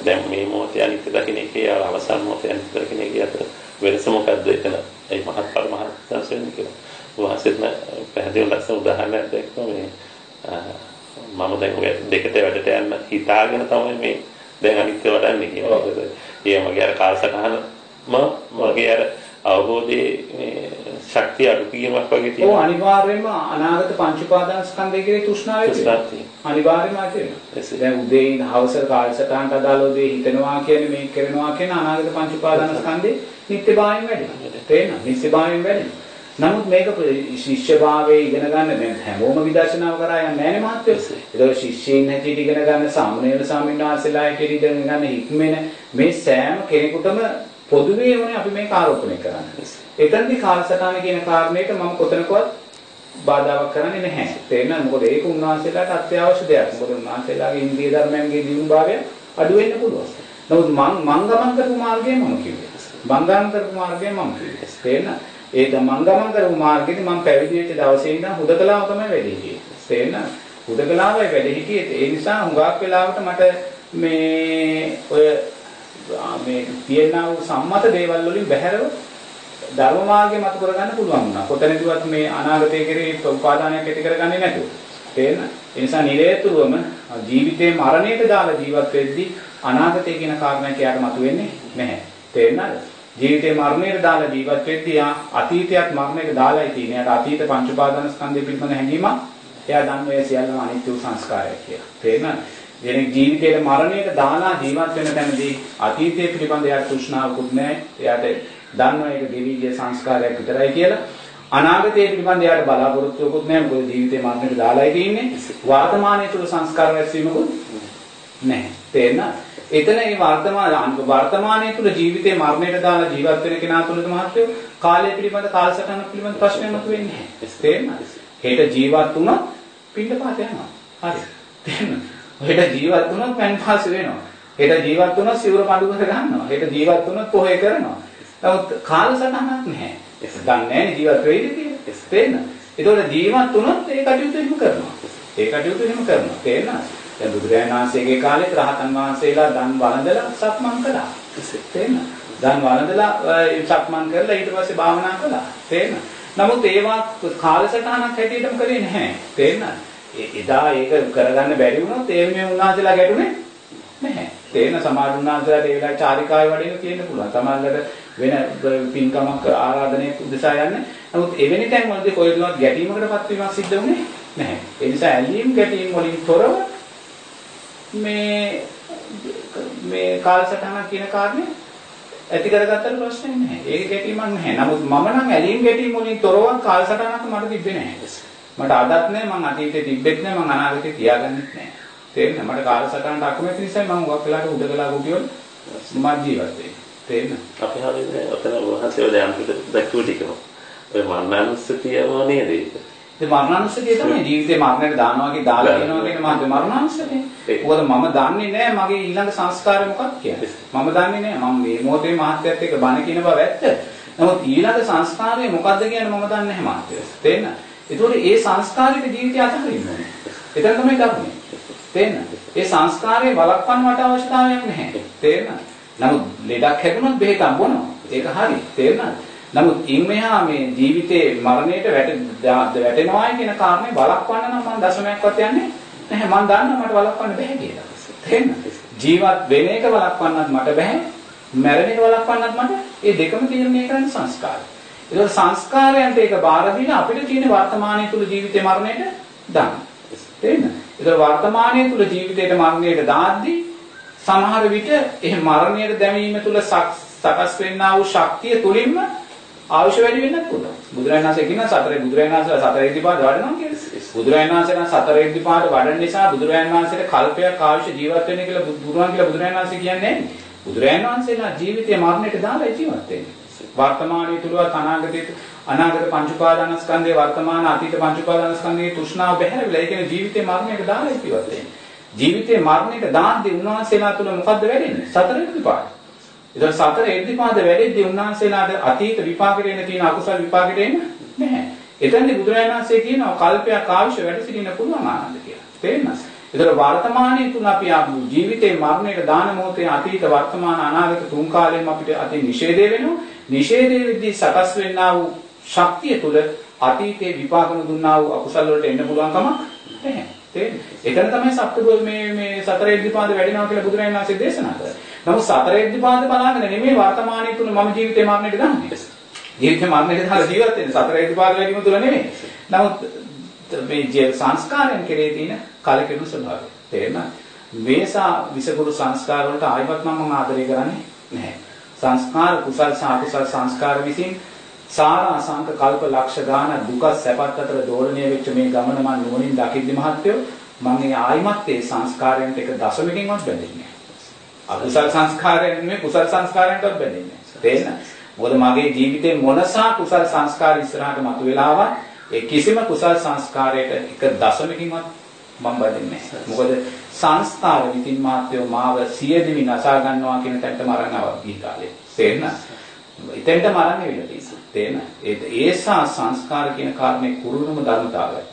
දැන් මේ මොහොතේ අනිත්‍ය දකින්න එකේ අවසන් මොහොතේ අනිත්‍ය දකින්න එකේ අතර වෙනස මොකද්ද එතන? ඒ මහත්ඵල මහත්සස් වෙන්නේ කියලා. වහන්සේත් පැහැදිලි ලස්සන උදාහරණයක් දැක්කම මේ මම දැන් ඔය දෙකට වැඩට යන්න හිතාගෙන තමයි මේ දැන් අනිත්‍ය වඩන්නේ කියලා. ඒ මගේ අර කාලසටහන මගේ අර අවබෝධයේ මේ ශක්තිය අඩු වීමක් වගේ තියෙනවා. ඔව් අනිවාර්යයෙන්ම අනාගත පංච උපාදාන ස්කන්ධය කෙරේ තෘෂ්ණාව ඇති අනිවාර්යයෙන්ම ඇති වෙනවා. දැන් උදේ ඉඳන් හවස කාලසටහනට අදාළව දේ හිතනවා කියන්නේ මේක කරනවා කියන අනාගත පංච උපාදාන ස්කන්ධේ නිත්‍යභාවයෙන් වැඩෙනවා. තේරෙනවද? නිත්‍යභාවයෙන් වැඩෙනවා. නමුත් මේක ශිෂ්‍යභාවයේ ඉගෙන ගන්න දැන් හැමෝම විදර්ශනාව කරා යන්නේ නැහැ නේ මහත්තයෝ. ඒක ශිෂ්‍යයින් හැටියට ඉගෙන ගන්න සාමණේර ස්වාමීන් වහන්සේලා හැටියට ඉගෙන ගන්න හික්මෙන මේ සෑම කෙනෙකුටම පොදුවේ වුණේ අපි මේක ආරෝපණය කරන්නේ. එතනදී කාලසටහන කියන කාරණේට මම කොතනකවත් බාධාවක් කරන්නේ නැහැ. තේරෙනවද? මොකද ඒක උන්වහන්සේලාට අත්‍යවශ්‍ය දෙයක්. මොකද උන්වහන්සේලාගේ ඉන්ද්‍රිය ධර්මයන්ගේ දියුණුභාවය අඩු වෙන්න පුළුවන්. නමුත් මං මං ගමන් කරපු මාර්ගය මම කිව්වේ. මං ගමන් කරපු මාර්ගය මම කිව්වේ. තේරෙනවද? ඒක මං ගමන් කරපු මාර්ගෙදි මං පැවිදි වෙච්ච දවසේ ඉඳන් හුදකලාව තමයි වැඩි හිටියේ. තේරෙනවද? හුදකලාවයි වැඩි හිටියේ. ඒ නිසා හුඟක් වෙලාවට මට මේ ඔය මේ තියෙනා වූ සම්මත දේවල් වලින් බැහැරව ධර්ම මාර්ගය මත කරගන්න පුළුවන් වුණා. කොතනදවත් මේ අනාගතය කෙරෙහි උපාදානයක් ඇති කරගන්නේ නැතුව. තේරෙනවද? ඒ නිසා නිරේතුරුවම ජීවිතේ මරණයට දාලා ජීවත් වෙද්දී අනාගතය කියන කාරණා කියාට මතුවෙන්නේ නැහැ. තේරෙනවද? ජීවිතේ මරණයට දාලා ජීවත් වෙද්දී ආ අතීතයත් මරණයට දාලායි තියෙන්නේ. එයාට අතීත පංච උපාදාන ස්කන්ධය පිළිබඳ හැඟීමක් එයා දන්නවා ඒ සියල්ලම අනිත්‍ය වූ සංස්කාරයක් කියලා. තේරෙනවද? එනේ ජීවිතේට මරණයට දාලා ජීවත් වෙන තැනදී අතීතය පිළිබඳ එයාට තෘෂ්ණාවකුත් නැහැ. එයාට දන්නවා ඒක දෙවිගේ සංස්කාරයක් විතරයි කියලා. අනාගතය පිළිබඳ එයාට බලාපොරොත්තුවකුත් නැහැ. මොකද ජීවිතේ මරණයට දාලායි තියෙන්නේ. වර්තමානයේ තුල සංස්කාර රැස්වීමකුත් නැහැ. තේරෙනවද? එතන මේ වර්තමාන වර්තමානයේ තුල ජීවිතේ මරණයට දාලා ජීවත් වෙන කෙනා තුලද මහත්වෝ කාලය පිළිබඳ කාලසටහන පිළිබඳ ප්‍රශ්නයක් මතුවෙන්නේ නැහැ. තේරෙනවද? හෙට ජීවත් වුණොත් පින්නපාත යනවා. හරි. තේරෙනවද? හෙට ජීවත් වුණොත් පෑන් පාස් වෙනවා. හෙට ජීවත් වුණොත් සිවුර පඳු කර ගන්නවා. හෙට ජීවත් වුණොත් පොහේ කරනවා. නමුත් කාලසටහනක් නැහැ. දන්නේ නැහැ ජීවත් වෙයිද කියලා. තේරෙනවද? ඒතකොට ජීවත් වුණොත් ඒ කටයුතු එහෙම කරනවා. ඒ කටයුතු එහෙම කරනවා. තේරෙනවද? දැන් බුදුරජාණන් වහන්සේගේ කාලේ රහතන් වහන්සේලා දන් වළඳලා සක්මන් කළා. තේරෙනවද? දන් වළඳලා සක්මන් කරලා ඊට පස්සේ භාවනා කළා. තේරෙනවද? නමුත් ඒවා කාලසටහනක් හැටියටම කරේ නැහැ. තේරෙනවද? එදා ඒක කරගන්න බැරි වුණොත් ඒ මේ උන්වහන්සේලා ගැටුනේ නැහැ. තේරෙන සමාජ උන්වහන්සේලාට ඒ වෙලාවේ චාරිකාවේ වඩේක තියෙන්න පුළුවන්. සමාජලට වෙන පින්කමක් ආරාධනයක් උදෙසා යන්නේ. නමුත් එවැනි තැන් වලදී කොහෙදවත් ගැටීමකටපත් වීමක් සිද්ධ වුණේ නැහැ. ඒ නිසා ඇලීම් ගැටීම් වලින් තොරව මේ මේ කාලසටහන කියන කාරණේ ඇති කරගත්තට ප්‍රශ්නයක් නැහැ. ඒක ගැටීමක් නැහැ. නමුත් මම නම් ඇලීම් ගැටීම් වලින් තොරව කාලසටහනක් මට තිබ්බේ නැහැ. මට අදත් නැහැ මං අතීතේ තිබ්බෙත් නැහැ මං අනාගතේ තියාගන්නෙත් නැහැ. තේරෙනවද? මට කාලසටහනට අකමැති නිසා මං උගක් වෙලාට උඩගලා කුටියොත් මම ජීවත් වෙන්නේ. තේරෙනවද? අපි හරිනේ ඔතන වහන්සේ දැන් දැක්කු ටිකම. ඔය මරණානුස්සතියම නේද ඒක? ඒ මරණානුස්සතිය තමයි ජීවිතේ මරණයට දානවා වගේ දාලා කියනවා කියන මහත් මරණානුස්සතිය. මොකද මම දන්නේ නැහැ මගේ ඊළඟ සංස්කාරය මොකක්ද කියලා. මම දන්නේ නැහැ මම මේ මොහොතේ මහත්යත් එක්ක බණ කියන බව ඇත්ත. නමුත් ඊළඟ සංස්කාරය මොකද්ද කියන්නේ මම දන්නේ නැහැ මහත්ය. තේරෙනවද? ඒතකොට ඒ සංස්කාරයේ ජීවිතය අතහරින්න ඕනේ. එතන තමයි කරුණේ. තේරෙනවද? ඒ සංස්කාරය වළක්වන්නට අවශ්‍යතාවයක් නැහැ. තේරෙනවද? නමුත් ලෙඩක් හැදුනොත් බෙහෙතක් බොනවා. ඒක හරි. තේරෙනවද? නමුත් ඉන් මෙහා මේ ජීවිතේ මරණයට වැටෙනවා කියන කාරණේ වළක්වන්න නම් මම දශමයක්වත් යන්නේ නැහැ. මම දන්නවා මට වළක්වන්න බැහැ කියලා. තේරෙනවද? ජීවත් වෙන එක වළක්වන්නත් මට බැහැ. මැරෙන එක වළක්වන්නත් මට ඒ දෙකම තීරණය කරන්න සංස්කාරය. ඒක සංස්කාරයන්ට ඒක බාර දීලා අපිට තියෙන වර්තමානයේ තුල ජීවිතේ මරණයට දාන්න. තේරෙනවද? ඒක වර්තමානයේ තුල ජීවිතේට මරණයට දාද්දී සමහර විට එහෙ මරණයට දැමීම තුල සකස් වෙන්නා වූ ශක්තිය තුලින්ම ආයුෂ වැඩි වෙන්නත් පුළුවන්. බුදුරජාණන් වහන්සේ කියන සතරේ බුදුරජාණන් වහන්සේලා සතර ඉදිපාද වඩනවා කියලා. බුදුරජාණන් වහන්සේලා සතර ඉදිපාද වඩන නිසා බුදුරජාණන් වහන්සේට කල්පයක් ආයුෂ ජීවත් වෙන්න කියලා බුදුරජාණන් කියලා බුදුරජාණන් වහන්සේ කියන්නේ නැහැ. බුදුරජාණන් වහන්සේලා ජීවිතය මරණයට දාලා ජීවත් වෙන්නේ. වර්තමානයේ තුලවත් අනාගතයේ අනාගත පංච උපාදානස්කන්ධයේ වර්තමාන අතීත පංච උපාදානස්කන්ධයේ තෘෂ්ණාව බැහැරවිලා ඒ කියන්නේ ජීවිතේ මරණයට දාලා ජීවත් වෙන්නේ. ජීවිතේ මරණයට දාද්දී උන්වහන්සේලා තුල මොකද්ද වෙන්නේ? සතර ඉදිපාද. ඒතර සතර එද්දිපාද වැඩෙද්දී උන්වහන්සේලාට අතීත විපාකෙට එන තියෙන අකුසල විපාකෙට එන්නේ නැහැ. එතෙන්දී බුදුරජාණන් වහන්සේ කියනවා කල්පයක් ආවිෂ වැඩ සිටින්න පුළුවන් ආනන්ද කියලා. තේරෙනවද? ඒතර වර්තමානයේ තුන අපි ආපු ජීවිතේ මරණයට දාන මොහොතේ අතීත වර්තමාන අනාගත තුන් කාලෙම අපිට අතින් නිෂේධය වෙනවා. නිෂේධයේ විදි සකස් වෙන්නා වූ ශක්තිය තුල අතීතේ විපාක දුන්නා වූ අකුසල වලට එන්න පුළුවන් කමක් නැහැ. තේරෙනවද? එතන තමයි සත්‍ය මේ මේ සතර ඉද්ධිපාද වැඩිනවා කියලා බුදුරජාණන් වහන්සේ දේශනා කරා. නමුත් සතර ඉද්ධිපාද බලාගෙන නෙමෙයි වර්තමානයේ තුන මම ජීවිතේ මරණයට දාන්නේ. ජීවිතේ මරණයට දාලා ජීවත් වෙන්නේ සතර ඉද්ධිපාද වැඩිම තුල නෙමෙයි. නමුත් මේ ජීව සංස්කාරයන් කෙරේ තියෙන කලකිරුණු ස්වභාවය. තේරෙනවද? මේසා විසකුරු සංස්කාර වලට ආයිමත් මම ආදරය කරන්නේ නැහැ. සංස්කාර කුසල් සහ අකුසල් සංස්කාර විසින් සාර අසංක කල්ප ලක්ෂ ගාන දුක සැපත් අතර දෝලණය වෙච්ච මේ ගමන මම නුවණින් දකිද්දි මහත්වෝ මම ඒ ආයිමත් ඒ සංස්කාරයන්ට එක දශමකින්වත් බැඳෙන්නේ නැහැ. අකුසල් සංස්කාරයන් නෙමෙයි කුසල් සංස්කාරයන්ටවත් බැඳෙන්නේ නැහැ. තේරෙනවද? මොකද මගේ ජීවිතේ මොනසා කුසල් සංස්කාර ඉස්සරහට මතුවලා ඒ කිසිම කුසල් සංස්කාරයක එක දශමකින්වත් මම බඳින්නේ නැහැ. මොකද සංස්කාර විතින් මාත්‍යෝ මාව සියදිවි නසා ගන්නවා කියන තැනටම අරන් ආවා ගිහි කාලේ. තේරෙනවද? එතෙන්ට මරන්නේ විල තියෙනවා. තේන? ඒ සංස්කාර කියන කාරණේ කුරුණුම ධර්මතාවයයි.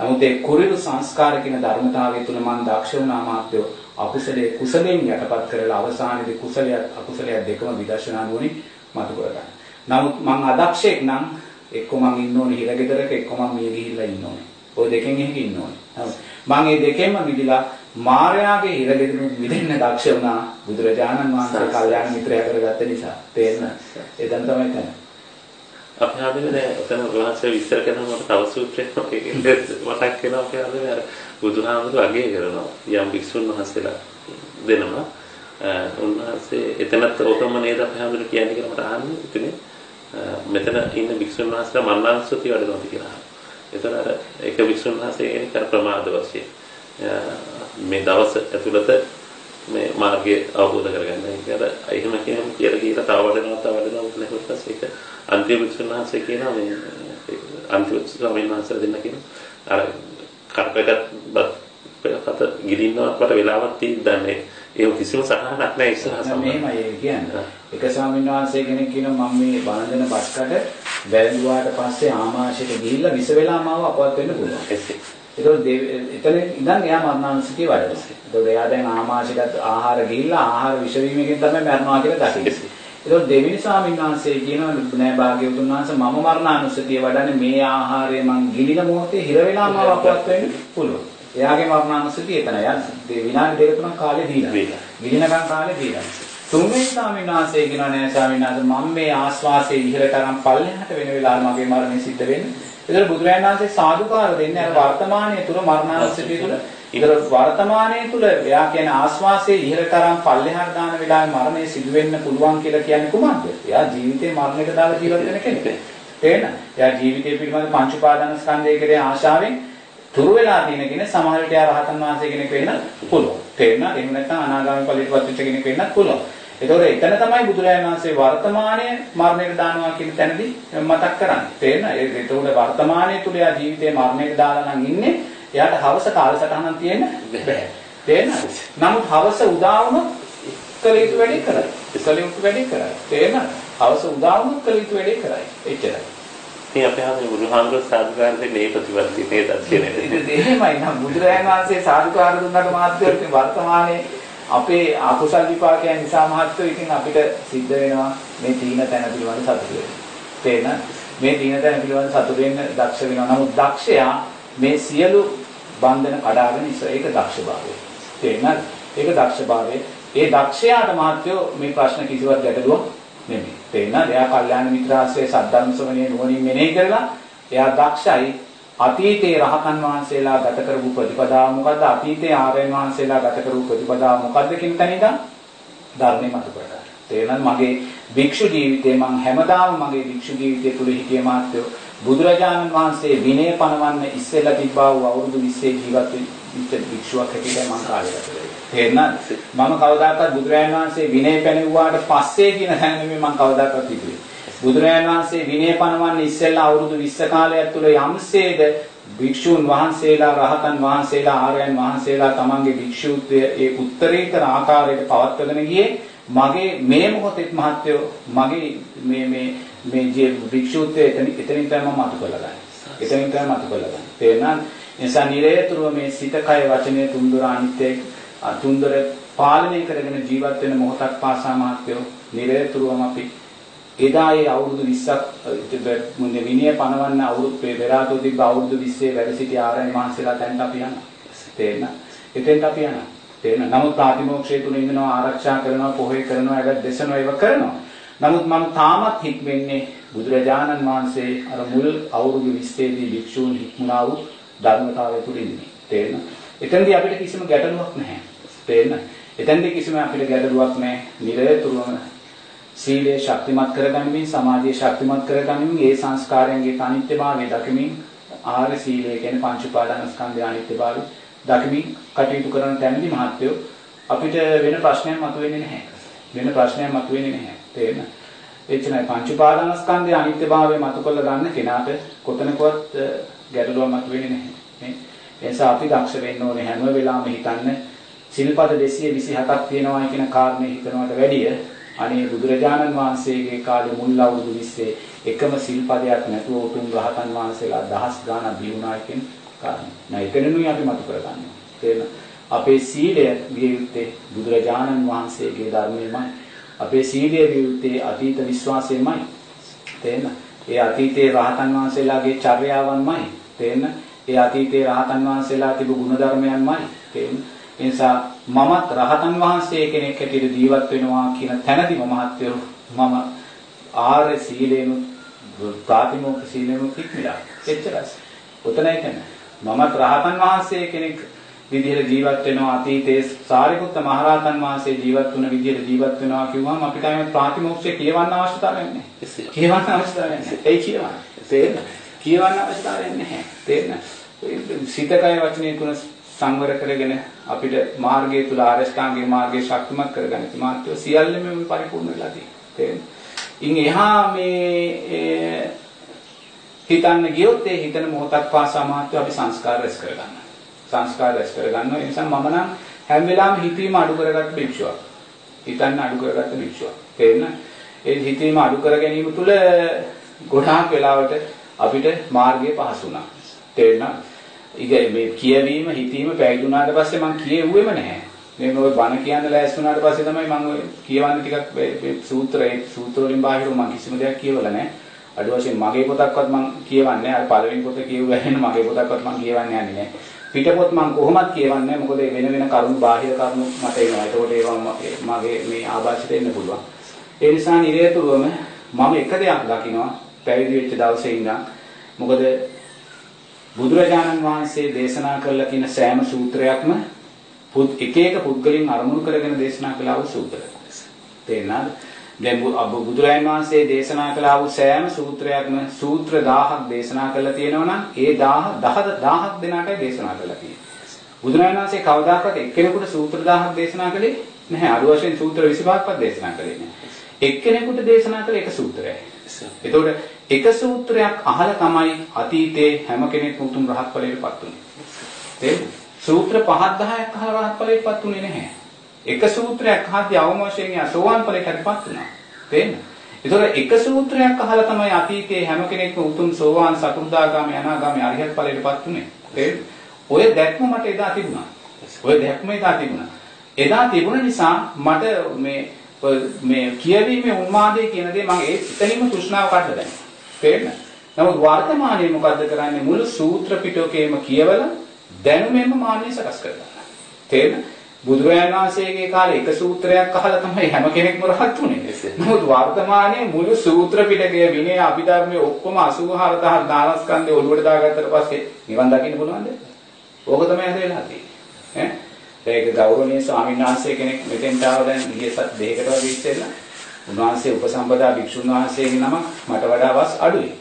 නමුත් ඒ කුරිරු සංස්කාර කියන ධර්මතාවය තුල මම දක්ෂ වුණා මාත්‍යෝ අකුසලයේ කුසලයෙන් යටපත් කරලා අවසානයේදී කුසලයක් අකුසලයක් දෙකම විදර්ශනා නුවණින් මතු කරගන්න. නමුත් මම අදක්ෂෙක් නම් එක්ක මං ඉන්න ඕනේ හිරගෙදරක එක්ක මං මිය ගිහිල්ලා ඉන්න ඕනේ. ওই දෙකෙන් එකක ඉන්න ඕනේ. මං මේ දෙකෙන්ම මිදිලා මායාවේ හිරගෙදරින් මිදෙන්න දක්ෂ වුණා බුදුරජාණන් වහන්සේ කල්යාණ මිත්‍රයා කරගත්ත නිසා. තේරෙනවද? එතන තමයි තන. අපි හදින්නේ දැන් ඔතන වහන්සේ විස්තර කරනකොට තව සූත්‍රයක් මතක් වෙනවා අපි හදින්නේ අර බුදුහාමුදුරු අගය කරනවා යම් වික්ෂුන් වහන්සේලා දෙනවා උන්වහන්සේ එතනත් ඕකම නේද අපි හදින්න කියන්නේ කියලා මට අහන්න ඉතින් මෙතන ඉන්න වික්ෂුන් වහන්සේලා මරණාංශති වඩනවාද කියලා. එතන අර එක වික්ෂුන් වහන්සේ කෙනෙක් අර ප්‍රමාද වශයෙන් මේ දවස් ඇතුළත මේ මාර්ගය අවබෝධ කරගන්න. ඒක අර එහෙම කියනම කියලා කියලා තව වඩනවා තව වඩනවා කියලා ඊට පස්සේ ඒක අන්තිම වික්ෂුන් වහන්සේ කියනවා මේ අන්තිම ස්වාමීන් වහන්සේලා දෙන්න කියන අර කරපකට පත ගිලින්නවා අපට වෙලාවක් තියෙන්නේ ඒ කිසිම සහනක් නැහැ ඉස්සරහ මෙහෙමයි ඒ කියන්නේ. එක ස්වාමීන් වහන්සේ කෙනෙක් කියනවා මම මේ බණදන බස්කට වැළඳුවාට පස්සේ ආමාශයට ගිහිල්ලා විස වෙලා මාව අපවත් වෙන්න පුළුවන්. ඒතකොට එතන ඉඳන් එයා මරණාංශිකේ වඩනවා. ඒතකොට එයා දැන් ආමාශයට ආහාර ගිහිල්ලා ආහාර විෂ වීමකින් තමයි මරනවා කියලා දකින්නේ. ඒතකොට දෙවිනි ස්වාමීන් වහන්සේ කියනවා නෑ භාග්‍යවතුන් වහන්සේ මම මරණානුස්සතිය වඩන්නේ මේ ආහාරය මං ගිලින මොහොතේ හිර වෙලා මාව අපවත් වෙන්න පුළුවන්. එයාගේ මරණානුස්සතිය එතන යන්නේ. විනාඩි දෙක තුනක් කාලේ දීලා. ගිලිනකම් කාලේ දීලා. තුන්වෙනි ස්වාමීන් වහන්සේ කියනවා නෑ ස්වාමීන් වහන්සේ මම මේ ආස්වාසයේ ඉහළට අරන් පල්ලෙහාට වෙන වෙලාව මගේ මරණය සිද්ධ වෙන්නේ. ඒතර බුදුරජාණන් වහන්සේ සාදුකාර දෙන්නේ අර වර්තමානයේ තුල මරණානුස්සතිය තුල. ඒතර වර්තමානයේ තුල එයා කියන ආස්වාසයේ ඉහළට අරන් පල්ලෙහාට දාන වෙලාවේ මරණය සිදු වෙන්න පුළුවන් කියලා කියන්නේ කුමක්ද? එයා ජීවිතේ මරණයට දාලා ජීවත් වෙන කෙනෙක්. තේරෙනවද? එයා ජීවිතය පිළිබඳ පංච උපාදාන ස්කන්ධය කෙරේ ආශාවෙන් තුරු වෙලා තියෙන කෙනෙක් සමහර විට යා රහතන් වහන්සේ කෙනෙක් වෙන්න පුළුවන්. තේරෙනවද? එහෙම නැත්නම් අනාගාමී ඵලයටපත් වෙච්ච කෙනෙක් වෙන්නත් පුළුවන්. ඒතකොට එතන තමයි බුදුරජාණන් වහන්සේ වර්තමානයේ මරණයට දානවා කියන තැනදී මතක් කරන්නේ. තේරෙනවද? ඒතකොට වර්තමානයේ තුල යා ජීවිතේ මරණයට දාලා නම් ඉන්නේ. එයාට හවස කාලසටහනක් තියෙන්න බෑ. තේරෙනවද? නමුත් හවස උදා වුණොත් කළ යුතු වැඩේ කරයි. කළ යුතු වැඩේ කරයි. තේරෙනවද? හවස උදා වුණොත් කළ යුතු වැඩේ කරයි. එච්චරයි. ඉතින් අපි හන්නේ බුදුහාමුදුරුවෝ සාදුකාර දෙන්නේ මේ ප්‍රතිපත්තිය නේද කියන්නේ. එහෙමයි නම් බුදුරජාණන් වහන්සේ සාදුකාර දුන්නාට මාත්‍යෝ ඉතින් වර්තමානයේ අපේ අකුසල් විපාකයන් නිසා මහත්වෝ ඉතින් අපිට සිද්ධ වෙනවා මේ තීන තැන පිළිබඳ සතුට වෙන්න. තේන මේ තීන තැන පිළිබඳ සතුට වෙන්න දක්ෂ වෙනවා. නමුත් දක්ෂයා මේ සියලු බන්ධන කඩාගෙන ඉස්සර ඒක දක්ෂභාවය. තේනද? ඒක දක්ෂභාවය. ඒ දක්ෂයාට මහත්වෝ මේ ප්‍රශ්න කිසිවක් ගැටලුවක් නෙමෙයි. තේනද? එයා කල්යාණ මිත්‍රාශ්‍රයේ සද්ධර්ම ශ්‍රවණයේ නුවණින් මෙනෙහි කරලා එයා දක්ෂයි අතීතේ රහතන් වහන්සේලා ගත කරපු ප්‍රතිපදාව මොකද්ද? අතීතේ ආර්යයන් වහන්සේලා ගත කරපු ප්‍රතිපදාව මොකද්ද කියන තැන ඉඳන් ධර්මයේ මත කරගන්න. තේරෙනවද? මගේ භික්ෂු ජීවිතේ මං හැමදාම මගේ භික්ෂු ජීවිතය තුල හිටිය මාත්‍යෝ බුදුරජාණන් වහන්සේ විනය පනවන්න ඉස්සෙල්ලා තිබ්බා වූ අවුරුදු 20 ජීවත් වෙච්ච භික්ෂුවක් හැටියට මං කාලය ගත කරේ. තේරෙනවද? මම කවදාකවත් බුදුරජාණන් වහන්සේ විනය පැනෙව්වාට පස්සේ කියන තැන නෙමෙයි මං කවදාකවත් හිතුවේ. බුදුරජාණන් වහන්සේ විනය පනවන්නේ ඉස්සෙල්ලා අවුරුදු 20 කාලයක් තුල යම්සේද භික්ෂූන් වහන්සේලා රහතන් වහන්සේලා ආර්යයන් වහන්සේලා තමන්ගේ භික්ෂූත්වය ඒ උත්තරීතර ආකාරයට පවත්වගෙන ගියේ මගේ මේ මොහොතේ මහත්වෝ මගේ මේ මේ මේ ජී භික්ෂූත්වය එතන එතනින් තමයි මම මතු කරලා ගන්නේ. එතනින් තමයි මතු කරලා ගන්නේ. තේරෙනවද? නිසා නිරේතුරුව මේ සිත කය වචනේ තුන්දොර අනිත්‍ය තුන්දොර පාලනය කරගෙන ජීවත් වෙන මොහොතක් පාසා මහත්වෝ නිරේතුරුවම අපි එදා ඒ අවුරුදු 20ක් මුන්නේ විනය පනවන්න අවුරුදු පෙරාතෝ තිබ්බ අවුරුදු 20 වැඩ සිටි ආරයන් වහන්සේලා දැන් අපි යනවා. තේරෙන? එතෙන්ට අපි යනවා. තේරෙන? නමුත් ප්‍රාතිමෝක්ෂය තුල ඉඳනවා ආරක්ෂා කරනවා පොහේ කරනවා ඒක දෙසනවා ඒව කරනවා. නමුත් මම තාමත් හික්මෙන්නේ බුදුරජාණන් වහන්සේ අර මුල් අවුරුදු 20 දී භික්ෂූන් හික්මුණා වූ ධර්මතාවය තුල ඉන්නේ. තේරෙන? එතෙන්දී අපිට කිසිම ගැටලුවක් නැහැ. තේරෙන? එතෙන්දී කිසිම අපිට ගැටලුවක් නැහැ. නිරතුරුවම සීලය ශක්තිමත් කරගනිමින් සමාධිය ශක්තිමත් කරගනිමින් ඒ සංස්කාරයන්ගේ අනිත්‍යභාවය දකිමින් ආර්ය සීලය කියන්නේ පංච උපාදානස්කන්ධය අනිත්‍යභාවය දකිමින් කටයුතු කරන තැනදී මහත්වෝ අපිට වෙන ප්‍රශ්නයක් මතුවෙන්නේ නැහැ. වෙන ප්‍රශ්නයක් මතුවෙන්නේ නැහැ. තේරෙනවද? එච්චනයි පංච උපාදානස්කන්ධය අනිත්‍යභාවය මතු කරලා ගන්න කෙනාට කොතනකවත් ගැටලුවක් මතුවෙන්නේ නැහැ. මේ නිසා අපි දක්ෂ වෙන්න ඕනේ හැම වෙලාවෙම හිතන්න සිල්පද 227ක් තියෙනවා කියන කාරණේ හිතනවට වැඩිය අනේ බුදුරජාණන් වහන්සේගේ කාලේ මුල් අවුරුදු 20 එකම සිල්පදයක් නැතුව උතුම් රහතන් වහන්සේලා දහස් ගාණක් බිහුණා කියන කාරණා. නෑ එතනනුයි අපි මතු කරගන්නේ. තේරෙන අපේ සීලය වියුත්තේ බුදුරජාණන් වහන්සේගේ ධර්මයමයි. අපේ සීලය වියුත්තේ අතීත විශ්වාසයමයි. තේරෙන ඒ අතීතයේ රහතන් වහන්සේලාගේ චර්යාවන්මයි. තේරෙන ඒ අතීතයේ රහතන් වහන්සේලා තිබු ගුණධර්මයන්මයි. තේරෙන ඒ නිසා මමත් රහතන් වහන්සේ කෙනෙක් හැටියට ජීවත් වෙනවා කියන තැනදී මහත්වරු මම ආර්ය සීලේනු ප්‍රාතිමෝක්ෂ සීලේනු කික්මිලා. එච්චරයි. උතනයි කියන්නේ. මමත් රහතන් වහන්සේ කෙනෙක් විදිහට ජීවත් වෙනවා අතීතයේ සාරිපුත්ත මහරහතන් වහන්සේ ජීවත් වුණ විදිහට ජීවත් වෙනවා කිව්වම අපිට අයිම ප්‍රාතිමෝක්ෂය කියවන්න අවශ්‍යතාවයක් නැහැ. කියවන්න අවශ්‍යතාවයක් නැහැ. ඒ කියවන්න. තේරෙනවද? කියවන්න අවශ්‍යතාවයක් නැහැ. තේරෙනවද? සිතකය වචනේ තුන සංවර කරගෙන අපිට මාර්ගය තුල ආරෂ්ඨාංගික මාර්ගය ශක්තිමත් කරගන්න මාත්‍ය සියල්ලම මේ පරිපූර්ණ වෙලා තියෙනවා. තේරෙනවද? ඉන් එහා මේ හිතන්න ගියොත් ඒ හිතන මොහොතක් පාසා මාත්‍ය අපි සංස්කාර රැස් කරගන්නවා. සංස්කාර රැස් කරගන්නවා. ඒ නිසා මම නම් හැම වෙලාවෙම හිතීම අඩු කරගත්ත භික්ෂුවක්. හිතන්න අඩු කරගත්ත භික්ෂුවක්. තේරෙනවද? ඒ හිතීම අඩු කර ගැනීම තුළ ගොඩාක් වෙලාවට අපිට මාර්ගය පහසු වුණා. තේරෙනවද? ඉතින් මේ කියවීම හිතීම පැවිදුණාට පස්සේ මම කියෙව්වෙම නැහැ. මේ මොකද බණ කියන්න ලෑස්ති වුණාට පස්සේ තමයි මම ඔය කියවන්න ටිකක් මේ සූත්‍රයේ සූත්‍ර වලින් බාහිරව මම කිසිම දෙයක් කියවලා නැහැ. අඩු වශයෙන් මගේ පොතක්වත් මම කියවන්නේ අර පළවෙනි පොත කියුවා වෙන මගේ පොතක්වත් මම කියවන්නේ යන්නේ නැහැ. පිටපොත් මම කොහොමත් කියවන්නේ මොකද වෙන වෙන කරුණු බාහිර කරුණු මට එනවා. ඒකෝට ඒවා මගේ මේ ආభాෂයට එන්න පුළුවන්. ඒ නිසා නිරේතුරුවම මම එක දෙයක් දකිනවා පැවිදි වෙච්ච දවසේ ඉඳන් මොකද බුදුරජාණන් වහන්සේ දේශනා කළ කියන සෑම සූත්‍රයක්ම එක එක පුද්ගලින් අරමුණු කරගෙන දේශනා කළා වූ සූත්‍ර. තේරෙනවද? දැන් බුදුරජාණන් වහන්සේ දේශනා කළා වූ සෑම සූත්‍රයක්ම සූත්‍ර 1000ක් දේශනා කළා තියෙනවා ඒ 1000 1000ක් දෙනාටයි දේශනා කළා තියෙන්නේ. බුදුරජාණන් වහන්සේ කවදාකවත් එක්කෙනෙකුට සූත්‍ර 1000ක් දේශනා කළේ නැහැ. අඩු වශයෙන් සූත්‍ර 25ක්වත් දේශනා කළේ නැහැ. එක්කෙනෙකුට දේශනා කළ එක සූත්‍රයයි. එතකොට එක සූත්‍රයක් අහලා තමයි අතීතේ හැම කෙනෙක්ම උතුම් රහත් ඵලයටපත් උනේ. තේරෙනවද? සූත්‍ර 5 10ක් අහලා රහත් ඵලයටපත් උනේ නැහැ. එක සූත්‍රයක් අහද්දී අවම වශයෙන් යා සෝවාන් ඵලයටපත් වුණා. තේරෙනවද? ඒතකොට එක සූත්‍රයක් අහලා තමයි අතීතයේ හැම කෙනෙක්ම උතුම් සෝවාන් සකෘදාගාමී අනාගාමී අරිහත් ඵලයටපත් උනේ. තේරෙනවද? ඔය දැක්ම මට එදා තිබුණා. ඔය දැක්ම එදා තිබුණා. එදා තිබුණ නිසා මට මේ මේ කියවීමේ උන්මාදයේ කියන දේ මම ඒ එතනින්ම තෘෂ්ණාව කඩලා දැම්මා. තේරෙනවද? නමුත් වර්තමානයේ මොකද්ද කරන්නේ මුළු සූත්‍ර පිටකේම කියවලා දැනුමෙන්ම මාන්නේ සකස් කරගන්නවා. තේරෙනවද? බුදුරජාණන් වහන්සේගේ කාලේ එක සූත්‍රයක් අහලා තමයි හැම කෙනෙක්ම රහත් උනේ. නමුත් වර්තමානයේ මුළු සූත්‍ර පිටකය විනය අභිධර්මයේ ඔක්කොම 84000 දානස්කන්ධය ඔළුවට දාගත්තට පස්සේ නිවන් දකින්න පුළුවන්ද? ඕක තමයි හද වෙලා තියෙන්නේ. ඈ ඒක ගෞරවනීය ස්වාමීන් වහන්සේ කෙනෙක් මෙතෙන්ට ආව දැන් ගිය සත් දෙකකට වගේ ඉස්සෙල්ලා උන්වහන්සේ උපසම්පදා භික්ෂුන් වහන්සේගේ නම මට වඩා වස් අඩුයි.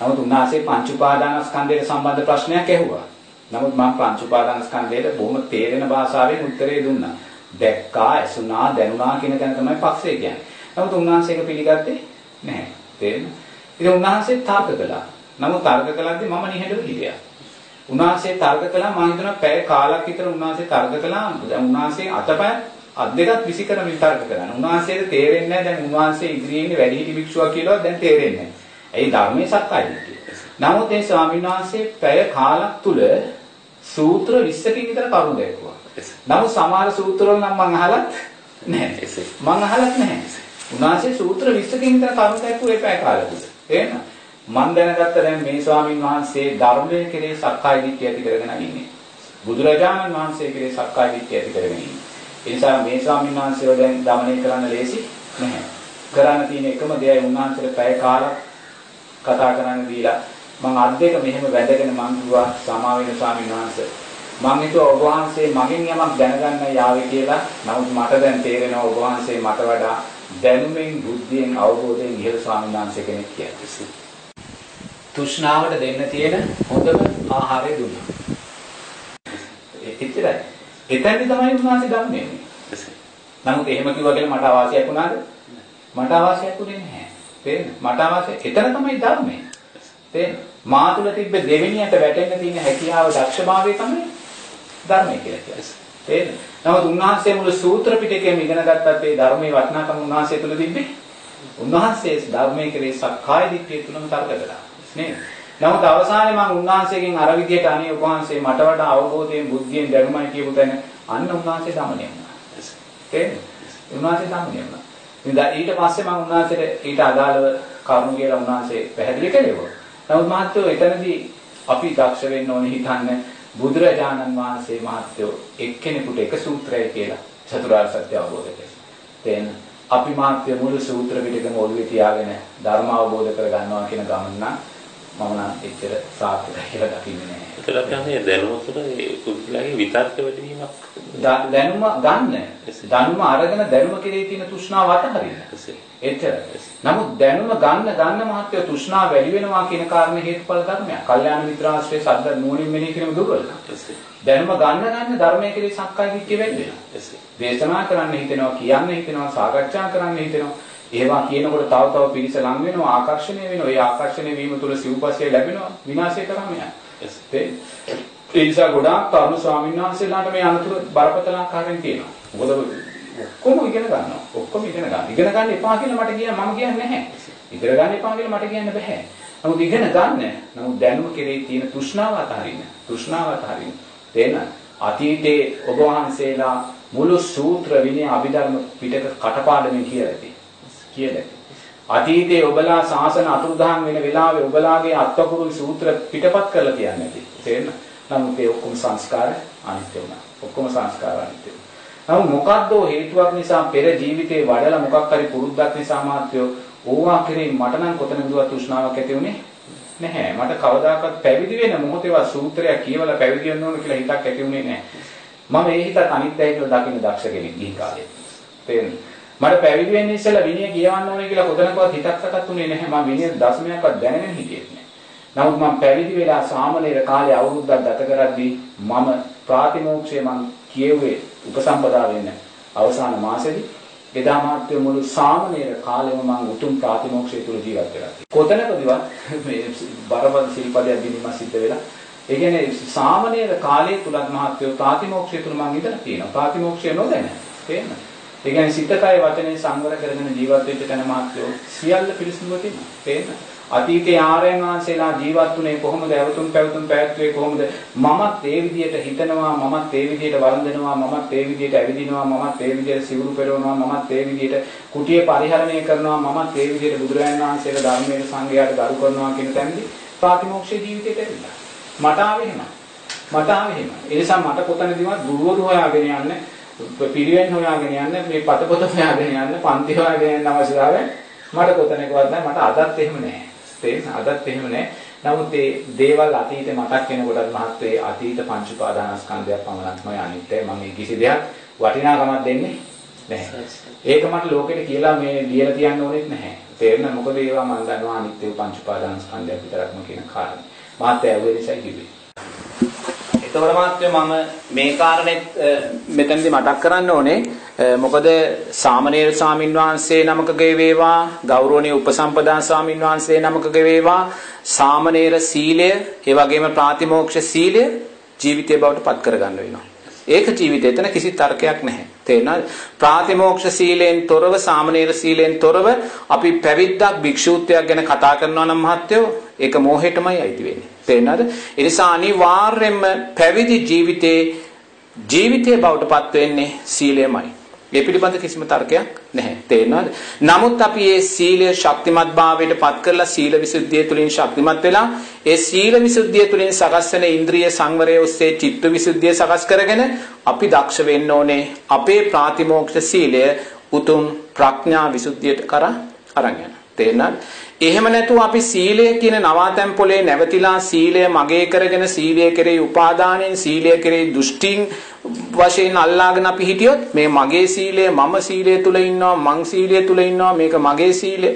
නමුත් උන්වහන්සේ පංච උපාදානස්කන්ධයට සම්බන්ධ ප්‍රශ්නයක් ඇහුවා. නමුත් මම පංච උපාදානස්කන්ධයට බොහොම තේරෙන භාෂාවෙන් උත්තරේ දුන්නා. දැක්කා, ඇසුණා, දැනුණා කියන තැන තමයි පස්සේ කියන්නේ. නමුත් උන්වහන්සේ ඒක පිළිගත්තේ නැහැ. තේරෙනවද? ඉතින් උන්වහන්සේ තර්ක කළා. නමුත් තර්ක කළාදී මම නිහඬව හිටියා. උන්වහන්සේ තර්ක කළා මම හිතනවා පැය කාලක් විතර උන්වහන්සේ තර්ක කළා. උන්වහන්සේ අතපය අත් දෙකත් විසි කරමින් තර්ක කරනවා. උන්වහන්සේට තේරෙන්නේ නැහැ දැන් උන්වහන්සේ ඉදිරියේ ඉන්නේ වැඩිහිටි භික්ෂුවක් කියලා දැන් තේරෙන්නේ නැහැ. ඇයි ධර්මයේ සත්‍යයි නමුත් ඒ ස්වාමීන් වහන්සේ පැය කාලක් තුල සූත්‍ර 20කින් විතර කරුණු දැක්වුවා. නමුත් සමහර සූත්‍රවල නම් මම අහලත් නැහැ. මම අහලත් නැහැ. උන්වහන්සේ සූත්‍ර 20කින් විතර කරුණු දැක්වුවේ ඒ පැය කාලෙ තුල. තේරෙනවද? මම දැනගත්ත දැන් මේ ස්වාමීන් වහන්සේ ධර්මයේ කෙරේ සක්කාය දිට්ඨිය ඇති කරගෙන ඉන්නේ. බුදුරජාණන් වහන්සේ කෙරේ සක්කාය දිට්ඨිය ඇති කරගෙන ඉන්නේ. ඒ නිසා මේ ස්වාමීන් වහන්සේව දැන් দমনය කරන්න ලේසි නැහැ. කරන්න තියෙන එකම දෙයයි උන්වහන්සේට පැය කාලක් කතා කරන්න දීලා මම අත් දෙක මෙහෙම වැදගෙන මං කිව්වා සමා වෙන ස්වාමීන් වහන්සේ මම හිතුවා ඔබ වහන්සේ මගෙන් යමක් දැනගන්න යාවේ කියලා. නමුත් මට දැන් තේරෙනවා ඔබ වහන්සේ මට වඩා දැනුමින් බුද්ධියෙන් අවබෝධයෙන් ඉහළ ස්වාමීන් වහන්සේ කෙනෙක් කියලා. තෘෂ්ණාවට දෙන්න තියෙන හොඳම ආහාරය දුන්නා. එච්චරයි. එතෙන්දි තමයි උන්වහන්සේ ධම්මේ. නමුත් එහෙම කිව්වා කියලා මට අවාසියක් වුණාද? මට අවාසියක් වුණේ නැහැ. තේරෙනවද? මට අවශ්‍ය එතන තමයි ධර්මය. තේරෙනවද? මා තුල තිබ්බ දෙවෙනියට වැටෙන්න තියෙන හැකියාව දක්ෂභාවය තමයි ධර්මය කියලා කියන්නේ. තේරෙනවද? නමුත් උන්වහන්සේ මුළු සූත්‍ර පිටකයම ඉගෙන ගත්තත් ඒ ධර්මයේ වටිනාකම උන්වහන්සේ තුල තිබ්බේ. උන්වහන්සේ ධර්මයේ කෙරේ සක්කාය දිට්ඨිය තුලම තර්ක කළා. නේද? නමුත් අවසානයේ මම උන්වහන්සේගෙන් අර විදියට අනේ උන්වහන්සේ මට වඩා අවබෝධයෙන් බුද්ධියෙන් දැනුමයි කියපු තැන අන්න උන්වහන්සේ දමණය වුණා. තේරෙනවද? උන්වහන්සේ දමණය වුණා. ඉතින් ඊට පස්සේ මම උන්වහන්සේට ඊට අදාළව කරුණු කියලා උන්වහන්සේ පැහැදිලි කළේ. නමුත් මහත්තයෝ එතනදී අපි දක්ෂ වෙන්න ඕනේ හිතන්නේ බුදුරජාණන් වහන්සේ මහත්තයෝ එක්කෙනෙකුට එක සූත්‍රයයි කියලා චතුරාර්ය සත්‍ය අවබෝධ කරගන්න. තේන අපි මාත්‍ය මුළු සූත්‍ර පිටකම ඔළුවේ තියාගෙන ධර්ම අවබෝධ කරගන්නවා කියන ගමන නම් මම නම් එච්චර සාර්ථකයි කියලා දකින්නේ නැහැ. ඒතර අපි දැනුම තුළ ඒ පුදුලගේ විතර්ක වැඩිවීමක් දැනුම ගන්න. දැනුම අරගෙන දැනුම කෙරේ තියෙන තෘෂ්ණාව අතහරින්න. එච්චර. නමුත් දැනුම ගන්න ගන්න මහත්ය තෘෂ්ණාව වැඩි වෙනවා කියන කාරණේ හේතුඵල ධර්මයක්. කල්යාණ මිත්‍රාශ්‍රයේ සද්ද නුවණින් මෙනෙහි කිරීම දුර්වල. දැනුම ගන්න ගන්න ධර්මයේ කෙරේ සක්කාය දිට්ඨිය වැඩි වෙනවා. දේශනා කරන්න හිතෙනවා, කියන්න හිතෙනවා, සාකච්ඡා කරන්න හිතෙනවා. ඒවා කියනකොට තව තව පිරිස ලං වෙනවා, ආකර්ෂණය වෙනවා. ඒ ආකර්ෂණය වීම තුළ සිව්පස්සේ ලැබෙනවා, විනාශය කරාම යනවා. ඒ නිසා ගොඩාක් තරුණ ස්වාමීන් වහන්සේලාට මේ අනුතුරු බරපතල ආකාරයෙන් තියෙනවා. මොකද ඔක්කොම ඉගෙන ගන්නවා. ඔක්කොම ඉගෙන ගන්න. ඉගෙන ගන්න එපා කියලා මට කියන්න මම කියන්නේ නැහැ. ඉගෙන ගන්න එපා කියලා මට කියන්න බෑ. නමුත් ඉගෙන ගන්න. නමුත් දැනුම කෙරෙහි තියෙන තෘෂ්ණාව අතහරින්න. තෘෂ්ණාව අතහරින්න. තේන අතීතයේ ඔබ වහන්සේලා මුළු සූත්‍ර විනය අභිධර්ම පිටක කටපාඩමින් කියලා ඇති. කියලා ඇති. අතීතයේ ඔබලා ශාසන අතුරුදහන් වෙන වෙලාවේ ඔබලාගේ අත්වකුරු සූත්‍ර පිටපත් කරලා කියන්නේ නැති. තේරෙනවද? නමුත් ඒ ඔක්කොම සංස්කාර අනිත්‍ය වුණා. ඔක්කොම සංස්කාර අනිත්‍ය. නමුත් මොකද්ද හේතුවක් නිසා පෙර ජීවිතේ වඩලා මොකක් හරි පුරුද්දක් නිසා මාත්‍යෝ ඕවා කෙරේ මට නම් කොතනදවත් තෘෂ්ණාවක් ඇති උනේ නැහැ. මට කවදාකවත් පැවිදි වෙන මොහොතේවත් සූත්‍රයක් කියවලා පැවිදි වෙන්න ඕන කියලා හිතක් ඇති උනේ නැහැ. මම ඒ හිතත් අනිත්‍යයි කියලා දකින්න දක්ෂ කෙනෙක් ගිහි කාලේ. තේරෙනවද? මට පැවිදි වෙන්න ඉස්සෙල්ලා විනය කියවන්න ඕනේ කියලා කොතනකවත් හිතක්වත් උනේ නැහැ. මම විනය දශමයක්වත් දැනගෙන හිටියේ නැහැ. නමුත් මම පැවිදි වෙලා සාමනීර කාලේ අවුරුද්දක් ගත කරද්දී මම ප්‍රාතිමෝක්ෂය මම කියෙව්වේ උපසම්පදා වෙන්න අවසාන මාසෙදී එදා මාත්‍ය මුළු සාමනීර කාලෙම මම උතුම් ප්‍රාතිමෝක්ෂය තුල ජීවත් වෙලා. කොතනකදවත් මේ බරපතල සිල්පදයක් දිනීම සිද්ධ වෙලා ඒ කියන්නේ සාමනීර කාලයේ තුලත් මහත්වෝ ප්‍රාතිමෝක්ෂය තුල මම ඉඳලා තියෙනවා. ප්‍රාතිමෝක්ෂය නොදැන. තේරෙනවද? ඒ කියන්නේ සිත කය වචනේ සංවර කරගෙන ජීවත් වෙච්ච තැන මාත්‍රෝ සියල්ල පිරිසිදුව තියෙනවා. තේරෙනවද? අතීතයේ ආර්යයන් වහන්සේලා ජීවත් වුණේ කොහොමද? අවතුම් පැවතුම් පැවැත්වුවේ කොහොමද? මමත් ඒ විදිහට හිතනවා, මමත් ඒ විදිහට වළඳනවා, මමත් ඒ විදිහට ඇවිදිනවා, මමත් ඒ විදිහට සිවුරු පෙරවනවා, මමත් ඒ විදිහට කුටිය පරිහරණය කරනවා, මමත් ඒ විදිහට බුදුරජාණන් වහන්සේලා ධර්මයේ සංගයයට ගරු කරනවා කියන තැනදී ප්‍රාතිමෝක්ෂ ජීවිතයට ඇවිල්ලා. මට ආවේ එහෙමයි. මට ආවේ එහෙමයි. ඒ නිසා මට කොතනදීවත් ගුරුවරු හොයාගෙන යන්නේ පිරිවෙන් හොයාගෙන යන්න මේ පතපොත හොයාගෙන යන්න පන්ති හොයාගෙන යන්න අවශ්‍යතාවය මට කොතනකවත් නැහැ. මට අදත් එහෙම නැහැ. තේරෙන අදත් එහෙම නැහැ. නමුත් මේ දේවල් අතීතේ මතක් වෙනකොටත් මහත්වේ අතීත පංච උපාදානස්කන්ධයක් පමණක්මයි අනිත්‍යයි මම මේ කිසි දෙයක් වටිනාකමක් දෙන්නේ නැහැ. ඒක මට ලෝකෙට කියලා මේ ලියලා තියන්න ඕනෙත් නැහැ. තේරෙන මොකද ඒවා මම දන්නවා අනිත්‍ය පංච උපාදානස්කන්ධයක් විතරක්ම කියන කාරණේ. මාත්‍ය ඇහුවේ නිසා කිව්වේ. එතකොට මාත්‍රේ මම මේ කාරණෙත් මෙතනදී මතක් කරන්න ඕනේ මොකද සාමණේර ස්වාමින් වහන්සේ නමකගේ වේවා ගෞරවනීය උපසම්පදා ස්වාමින් වහන්සේ නමකගේ වේවා සාමණේර සීලය ඒ වගේම ප්‍රාතිමෝක්ෂ සීලය ජීවිතය බවට පත් කරගන්න වෙනවා. ඒක ජීවිතේ එතන කිසි තර්කයක් නැහැ. තේරෙනවද? ප්‍රාතිමෝක්ෂ සීලෙන් තොරව සාමණේර සීලෙන් තොරව අපි පැවිද්දක් භික්ෂූත්වයක් ගැන කතා කරනවා නම් මහත්තයෝ ඒක මෝහෙටමයි අයිති වෙන්නේ. තේරෙනවද? ඒ නිසා අනිවාර්යයෙන්ම පැවිදි ජීවිතේ ජීවිතය බවට පත් වෙන්නේ සීලයමයි. මේ පිළිබඳ කිසිම තර්කයක් නැහැ. තේරෙනවද? නමුත් අපි මේ සීලය ශක්තිමත් භාවයට පත් කරලා සීල විසුද්ධිය තුලින් ශක්තිමත් වෙලා ඒ සීල විසුද්ධිය තුලින් සකස් වෙන ඉන්ද්‍රිය සංවරය ඔස්සේ චිත්ත විසුද්ධිය සකස් කරගෙන අපි දක්ෂ වෙන්න ඕනේ අපේ ප්‍රාතිමෝක්ෂ සීලය උතුම් ප්‍රඥා විසුද්ධියට කරා අරන් යන. තේරෙනවද? එහෙම නැතුව අපි සීලය කියන නවාතැන් පොලේ නැවතිලා සීලය මගේ කරගෙන සීලය කෙරෙහි උපාදානයෙන් සීලය කෙරෙහි දෘෂ්ටිං වශයෙන් අල්ලාගෙන අපි හිටියොත් මේ මගේ සීලය මම සීලය තුල ඉන්නවා මං සීලය තුල ඉන්නවා මේක මගේ සීලය.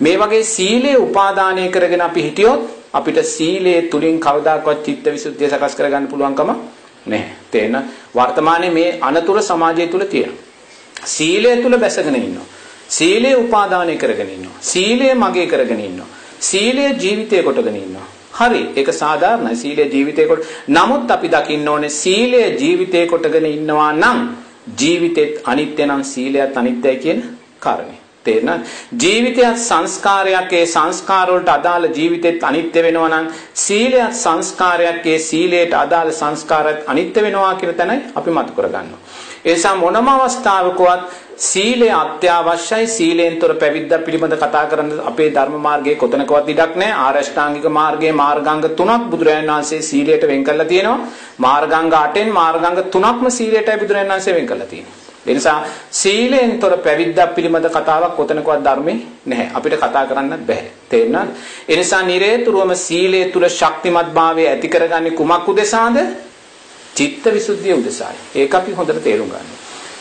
මේ වගේ සීලය උපාදානය කරගෙන අපි හිටියොත් අපිට සීලය තුලින් කවදාකවත් චිත්ත විසුද්ධිය සකස් කරගන්න පුළුවන්කම නැහැ. තේන වර්තමානයේ මේ අනතුර සමාජය තුල තියෙනවා. සීලය තුල බැසගෙන ඉන්නවා. සීලය උපාදානය කරගෙන ඉන්නවා. සීලය මගේ කරගෙන ඉන්නවා. සීලය ජීවිතය කොටගෙන ඉන්නවා. හරි. ඒක සාධාරණයි. සීලය ජීවිතේ කොට. නමුත් අපි දකින්න ඕනේ සීලය ජීවිතේ කොටගෙන ඉන්නවා නම් ජීවිතෙත් අනිත්‍ය නම් සීලයත් අනිත්‍යයි කියන කාරණේ. තේරෙනවද? ජීවිතයත් සංස්කාරයක් ඒ සංස්කාර වලට අදාළ ජීවිතෙත් අනිත්‍ය වෙනවා නම් සීලයත් සංස්කාරයක් ඒ සීලයට අදාළ සංස්කාරات අනිත්‍ය වෙනවා කියන තැනයි අපි මතු කරගන්නවා. ඒ නිසා මොනම අවස්ථාවකවත් සීලය අත්‍යවශ්‍යයි සීලෙන්තර පැවිද්ද පිළිබඳ කතා කරන්න අපේ ධර්ම මාර්ගයේ කොතනකවත් ඉඩක් නැහැ ආරෂ්ඨාංගික මාර්ගයේ මාර්ගාංග තුනක් බුදුරජාණන් වහන්සේ සීලයට වෙන් කරලා තියෙනවා මාර්ගාංග 8න් මාර්ගාංග තුනක්ම සීලයටයි බුදුරජාණන් වහන්සේ වෙන් කරලා තියෙන්නේ ඒ නිසා සීලෙන්තර පැවිද්දක් පිළිබඳ කතාවක් කොතනකවත් ධර්මේ නැහැ. අපිට කතා කරන්නත් බෑ. තේරුණාද? ඒ නිසා නිරේතුරුවම සීලය තුල ශක්තිමත්භාවය ඇති කරගන්නේ කුමක් උදෙසාද? චිත්ත විසුද්ධිය උදෙසායි. ඒක අපි හොඳට තේරුම් ගන්න.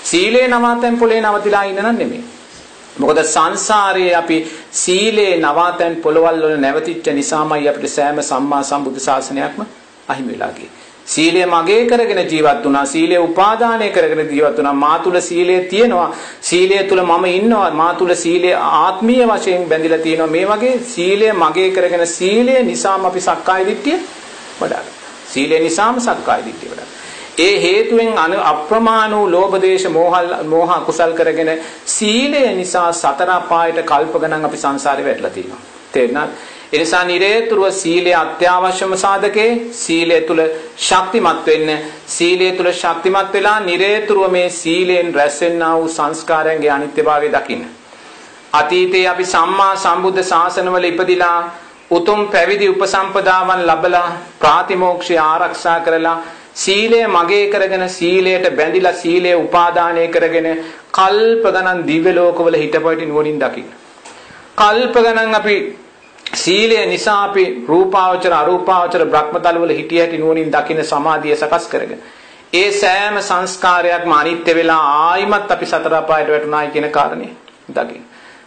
සීලේ නවාතැන් පොලේ නවතිලා ඉන්න නම් නෙමෙයි. මොකද සංසාරයේ අපි සීලේ නවාතැන් පොළවල් වල නැවතිච්ච නිසාමයි අපිට සෑම සම්මා සම්බුද්ධ ශාසනයක්ම අහිමි වෙලා ගියේ. සීලය මගේ කරගෙන ජීවත් වුණා සීලය උපාදානය කරගෙන ජීවත් වුණා මා තුල සීලය තියෙනවා සීලය තුල මම ඉන්නවා මා තුල සීලය ආත්මීය වශයෙන් බැඳිලා තියෙනවා මේ වගේ සීලය මගේ කරගෙන සීලය නිසාම අපි සක්කාය දිට්ඨිය වඩා සීලය නිසාම සක්කාය දිට්ඨිය වඩා ඒ හේතුවෙන් අප්‍රමාණ වූ ලෝභ දේශ මෝහ මෝහ කුසල් කරගෙන සීලය නිසා සතර අපායට කල්ප ගණන් අපි සංසාරේ වැටලා තියෙනවා. තේරුණාද? එනිසා නිරේතුරුව සීලය අත්‍යවශ්‍යම සාධකේ සීලය තුල ශක්තිමත් වෙන්න. සීලය තුල ශක්තිමත් වෙලා නිරේතුරුව මේ සීලෙන් රැස්වෙන්නා වූ සංස්කාරයන්ගේ අනිත්‍යභාවය දකින්න. අතීතයේ අපි සම්මා සම්බුද්ධ ශාසනවල ඉපදිලා උතුම් පැවිදි උපසම්පදාවන් ලැබලා ප්‍රාතිමෝක්ෂය ආරක්ෂා කරලා සීලය මගේ කරගෙන සීලයට බැඳිලා සීලය උපාදානය කරගෙන කල්ප ගණන් දිව්‍ය ලෝකවල හිටපොයිට නුවණින් දකින්න. කල්ප ගණන් අපි සීලය නිසා අපි රූපාවචර අරූපාවචර බ්‍රහ්මතල වල හිටිය හැටි නුවණින් දකින්න සමාධිය සකස් කරගෙන ඒ සෑම සංස්කාරයක්ම අනිත්‍ය වෙලා ආයිමත් අපි සතර අපායට වැටුණායි කියන කාරණේ දකින්න.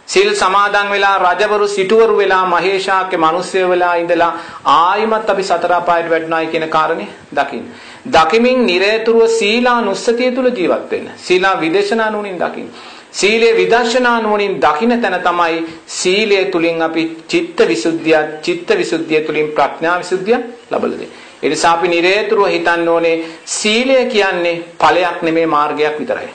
සිල් සමාදන් වෙලා රජවරු සිටුවරු වෙලා මහේශාක්‍ය මිනිස්සු වෙලා ඉඳලා ආයිමත් අපි සතර අපායට වැටුණායි කියන කාරණේ දකින්න. දකිමින් නිරේතුරුව සීලා නුස්සතිය තුල ජීවත් වෙන්න. සීලා විදේශනා නුවණින් දකින්න. සීලේ විදර්ශනා නුවණින් දකින්න තැන තමයි සීලය තුලින් අපි චිත්ත විසුද්ධිය චිත්ත විසුද්ධිය තුලින් ප්‍රඥා විසුද්ධිය ලබලා දෙන්නේ. ඒ නිසා අපි නිරේතුරුව හිතන්න ඕනේ සීලය කියන්නේ ඵලයක් නෙමෙයි මාර්ගයක් විතරයි.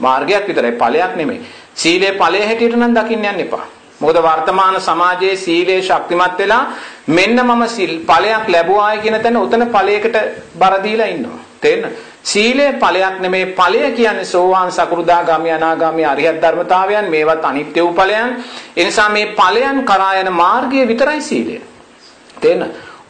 මාර්ගයක් විතරයි ඵලයක් නෙමෙයි. සීලේ ඵලය හැටියට නම් දකින්න යන්න එපා. මොකද වර්තමාන සමාජයේ සීලේ ශක්තිමත් වෙලා මෙන්න මම සිල් ඵලයක් ලැබුවායි කියන තැන උතන ඵලයකට බර දීලා ඉන්නවා. තේරෙනවද? සීලය ඵලයක් නෙමේ ඵලය කියන්නේ සෝවාන් සකෘදාගාමි අනාගාමි අරිහත් ධර්මතාවයන් මේවත් අනිත්‍ය වූ ඵලයන්. ඒ නිසා මේ ඵලයන් කරා යන මාර්ගය විතරයි සීලය. තේන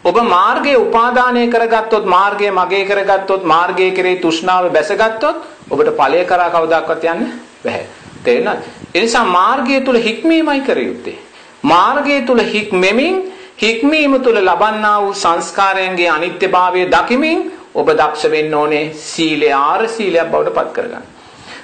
ඔබ මාර්ගයේ උපාදානය කරගත්තොත් මාර්ගය මගේ කරගත්තොත් මාර්ගයේ කෙරෙහි තෘෂ්ණාව බැසගත්තොත් ඔබට ඵලය කරා කවදාවත් යන්න බැහැ. තේරෙනවද? ඒ නිසා මාර්ගය තුල හික්මීමයි කර යුත්තේ. මාර්ගය තුල හික්මෙමින් හික්මීම තුල ලබන්නා වූ සංස්කාරයන්ගේ අනිත්‍යභාවය දකිමින් ඔබ දක්ෂ වෙන්න ඕනේ සීලය ආර සීලයක් බවට පත් කරගන්න.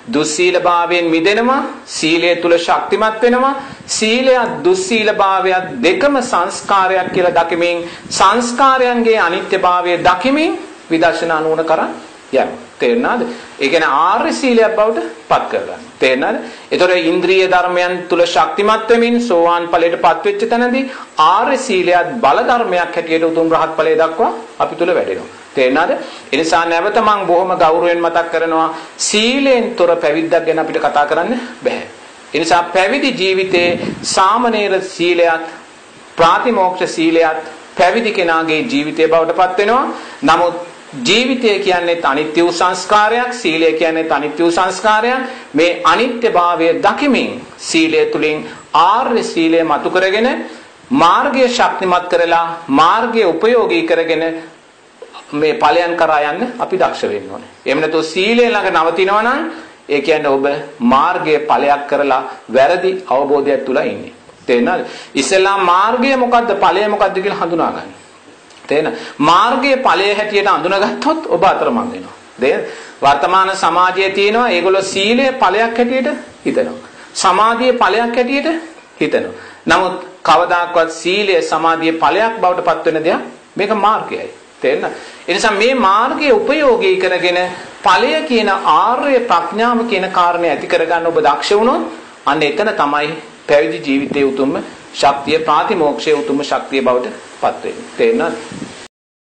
දුස්සීලභාවයෙන් මිදෙනවා සීලය තුල ශක්තිමත් වෙනවා සීලයත් දුස්සීලභාවයත් දෙකම සංස්කාරයක් කියලා දකිමින් සංස්කාරයන්ගේ අනිත්‍යභාවය දකිමින් විදර්ශනා නුවණ කරන් යනවා තේරුණාද ඒ කියන්නේ ආර්ය සීලයක් බවට පත් කරගන්න තේරුණාද ඒතොර ඉන්ද්‍රිය ධර්මයන් තුල ශක්තිමත් වෙමින් සෝවාන් ඵලයට පත් වෙච්ච තැනදී ආර්ය සීලයත් බල ධර්මයක් හැටියට උතුම් රහත් ඵලය දක්වා අපි තුල වැඩෙනවා තේරෙනවද? ඒ නිසා නැවත මම බොහොම ගෞරවයෙන් මතක් කරනවා සීලෙන් තොර පැවිද්දක් ගැන අපිට කතා කරන්න බෑ. ඒ නිසා පැවිදි ජීවිතයේ සාමනීර සීලයත් ප්‍රාතිමෝක්ෂ සීලයත් පැවිදි කෙනාගේ ජීවිතය බවට පත් වෙනවා. නමුත් ජීවිතය කියන්නේ අනිත්‍ය වූ සංස්කාරයක් සීලය කියන්නේ අනිත්‍ය වූ සංස්කාරයක් මේ අනිත්‍යභාවය දකිමින් සීලය තුලින් ආර්ය සීලය මතු කරගෙන මාර්ගය ශක්තිමත් කරලා මාර්ගය උපයෝගී කරගෙන මේ ඵලයන් කරා යන්න අපි දක්ෂ වෙන්න ඕනේ. එහෙම නැත්නම් සීලය ළඟ නවතිනවා නම් ඒ කියන්නේ ඔබ මාර්ගයේ ඵලයක් කරලා වැරදි අවබෝධයක් තුල ඉන්නේ. තේරෙනවද? ඉස්ලාම් මාර්ගය මොකද්ද ඵලය මොකද්ද කියලා හඳුනා ගන්න. තේරෙන? මාර්ගයේ ඵලය හැටියට අඳුනගත්තොත් ඔබ අතරමං වෙනවා. තේරෙනවද? වර්තමාන සමාජයේ තියෙනවා ඒගොල්ලෝ සීලය ඵලයක් හැටියට හිතනවා. සමාධියේ ඵලයක් හැටියට හිතනවා. නමුත් කවදාකවත් සීලය සමාධියේ ඵලයක් බවට පත් වෙන දෙයක් මේක මාර්ගයයි. තේරෙනවද? ඒ නිසා මේ මාර්ගය උපයෝගී කරගෙන ඵලය කියන ආර්ය ප්‍රඥාව කියන කාරණේ ඇති කරගන්න ඔබ දක්ෂ වුණොත් අන්න එතන තමයි පැවිදි ජීවිතයේ උතුම්ම ශක්තිය ප්‍රාතිමෝක්ෂයේ උතුම් ශක්තිය බවට පත් වෙන්නේ. තේරෙනවද?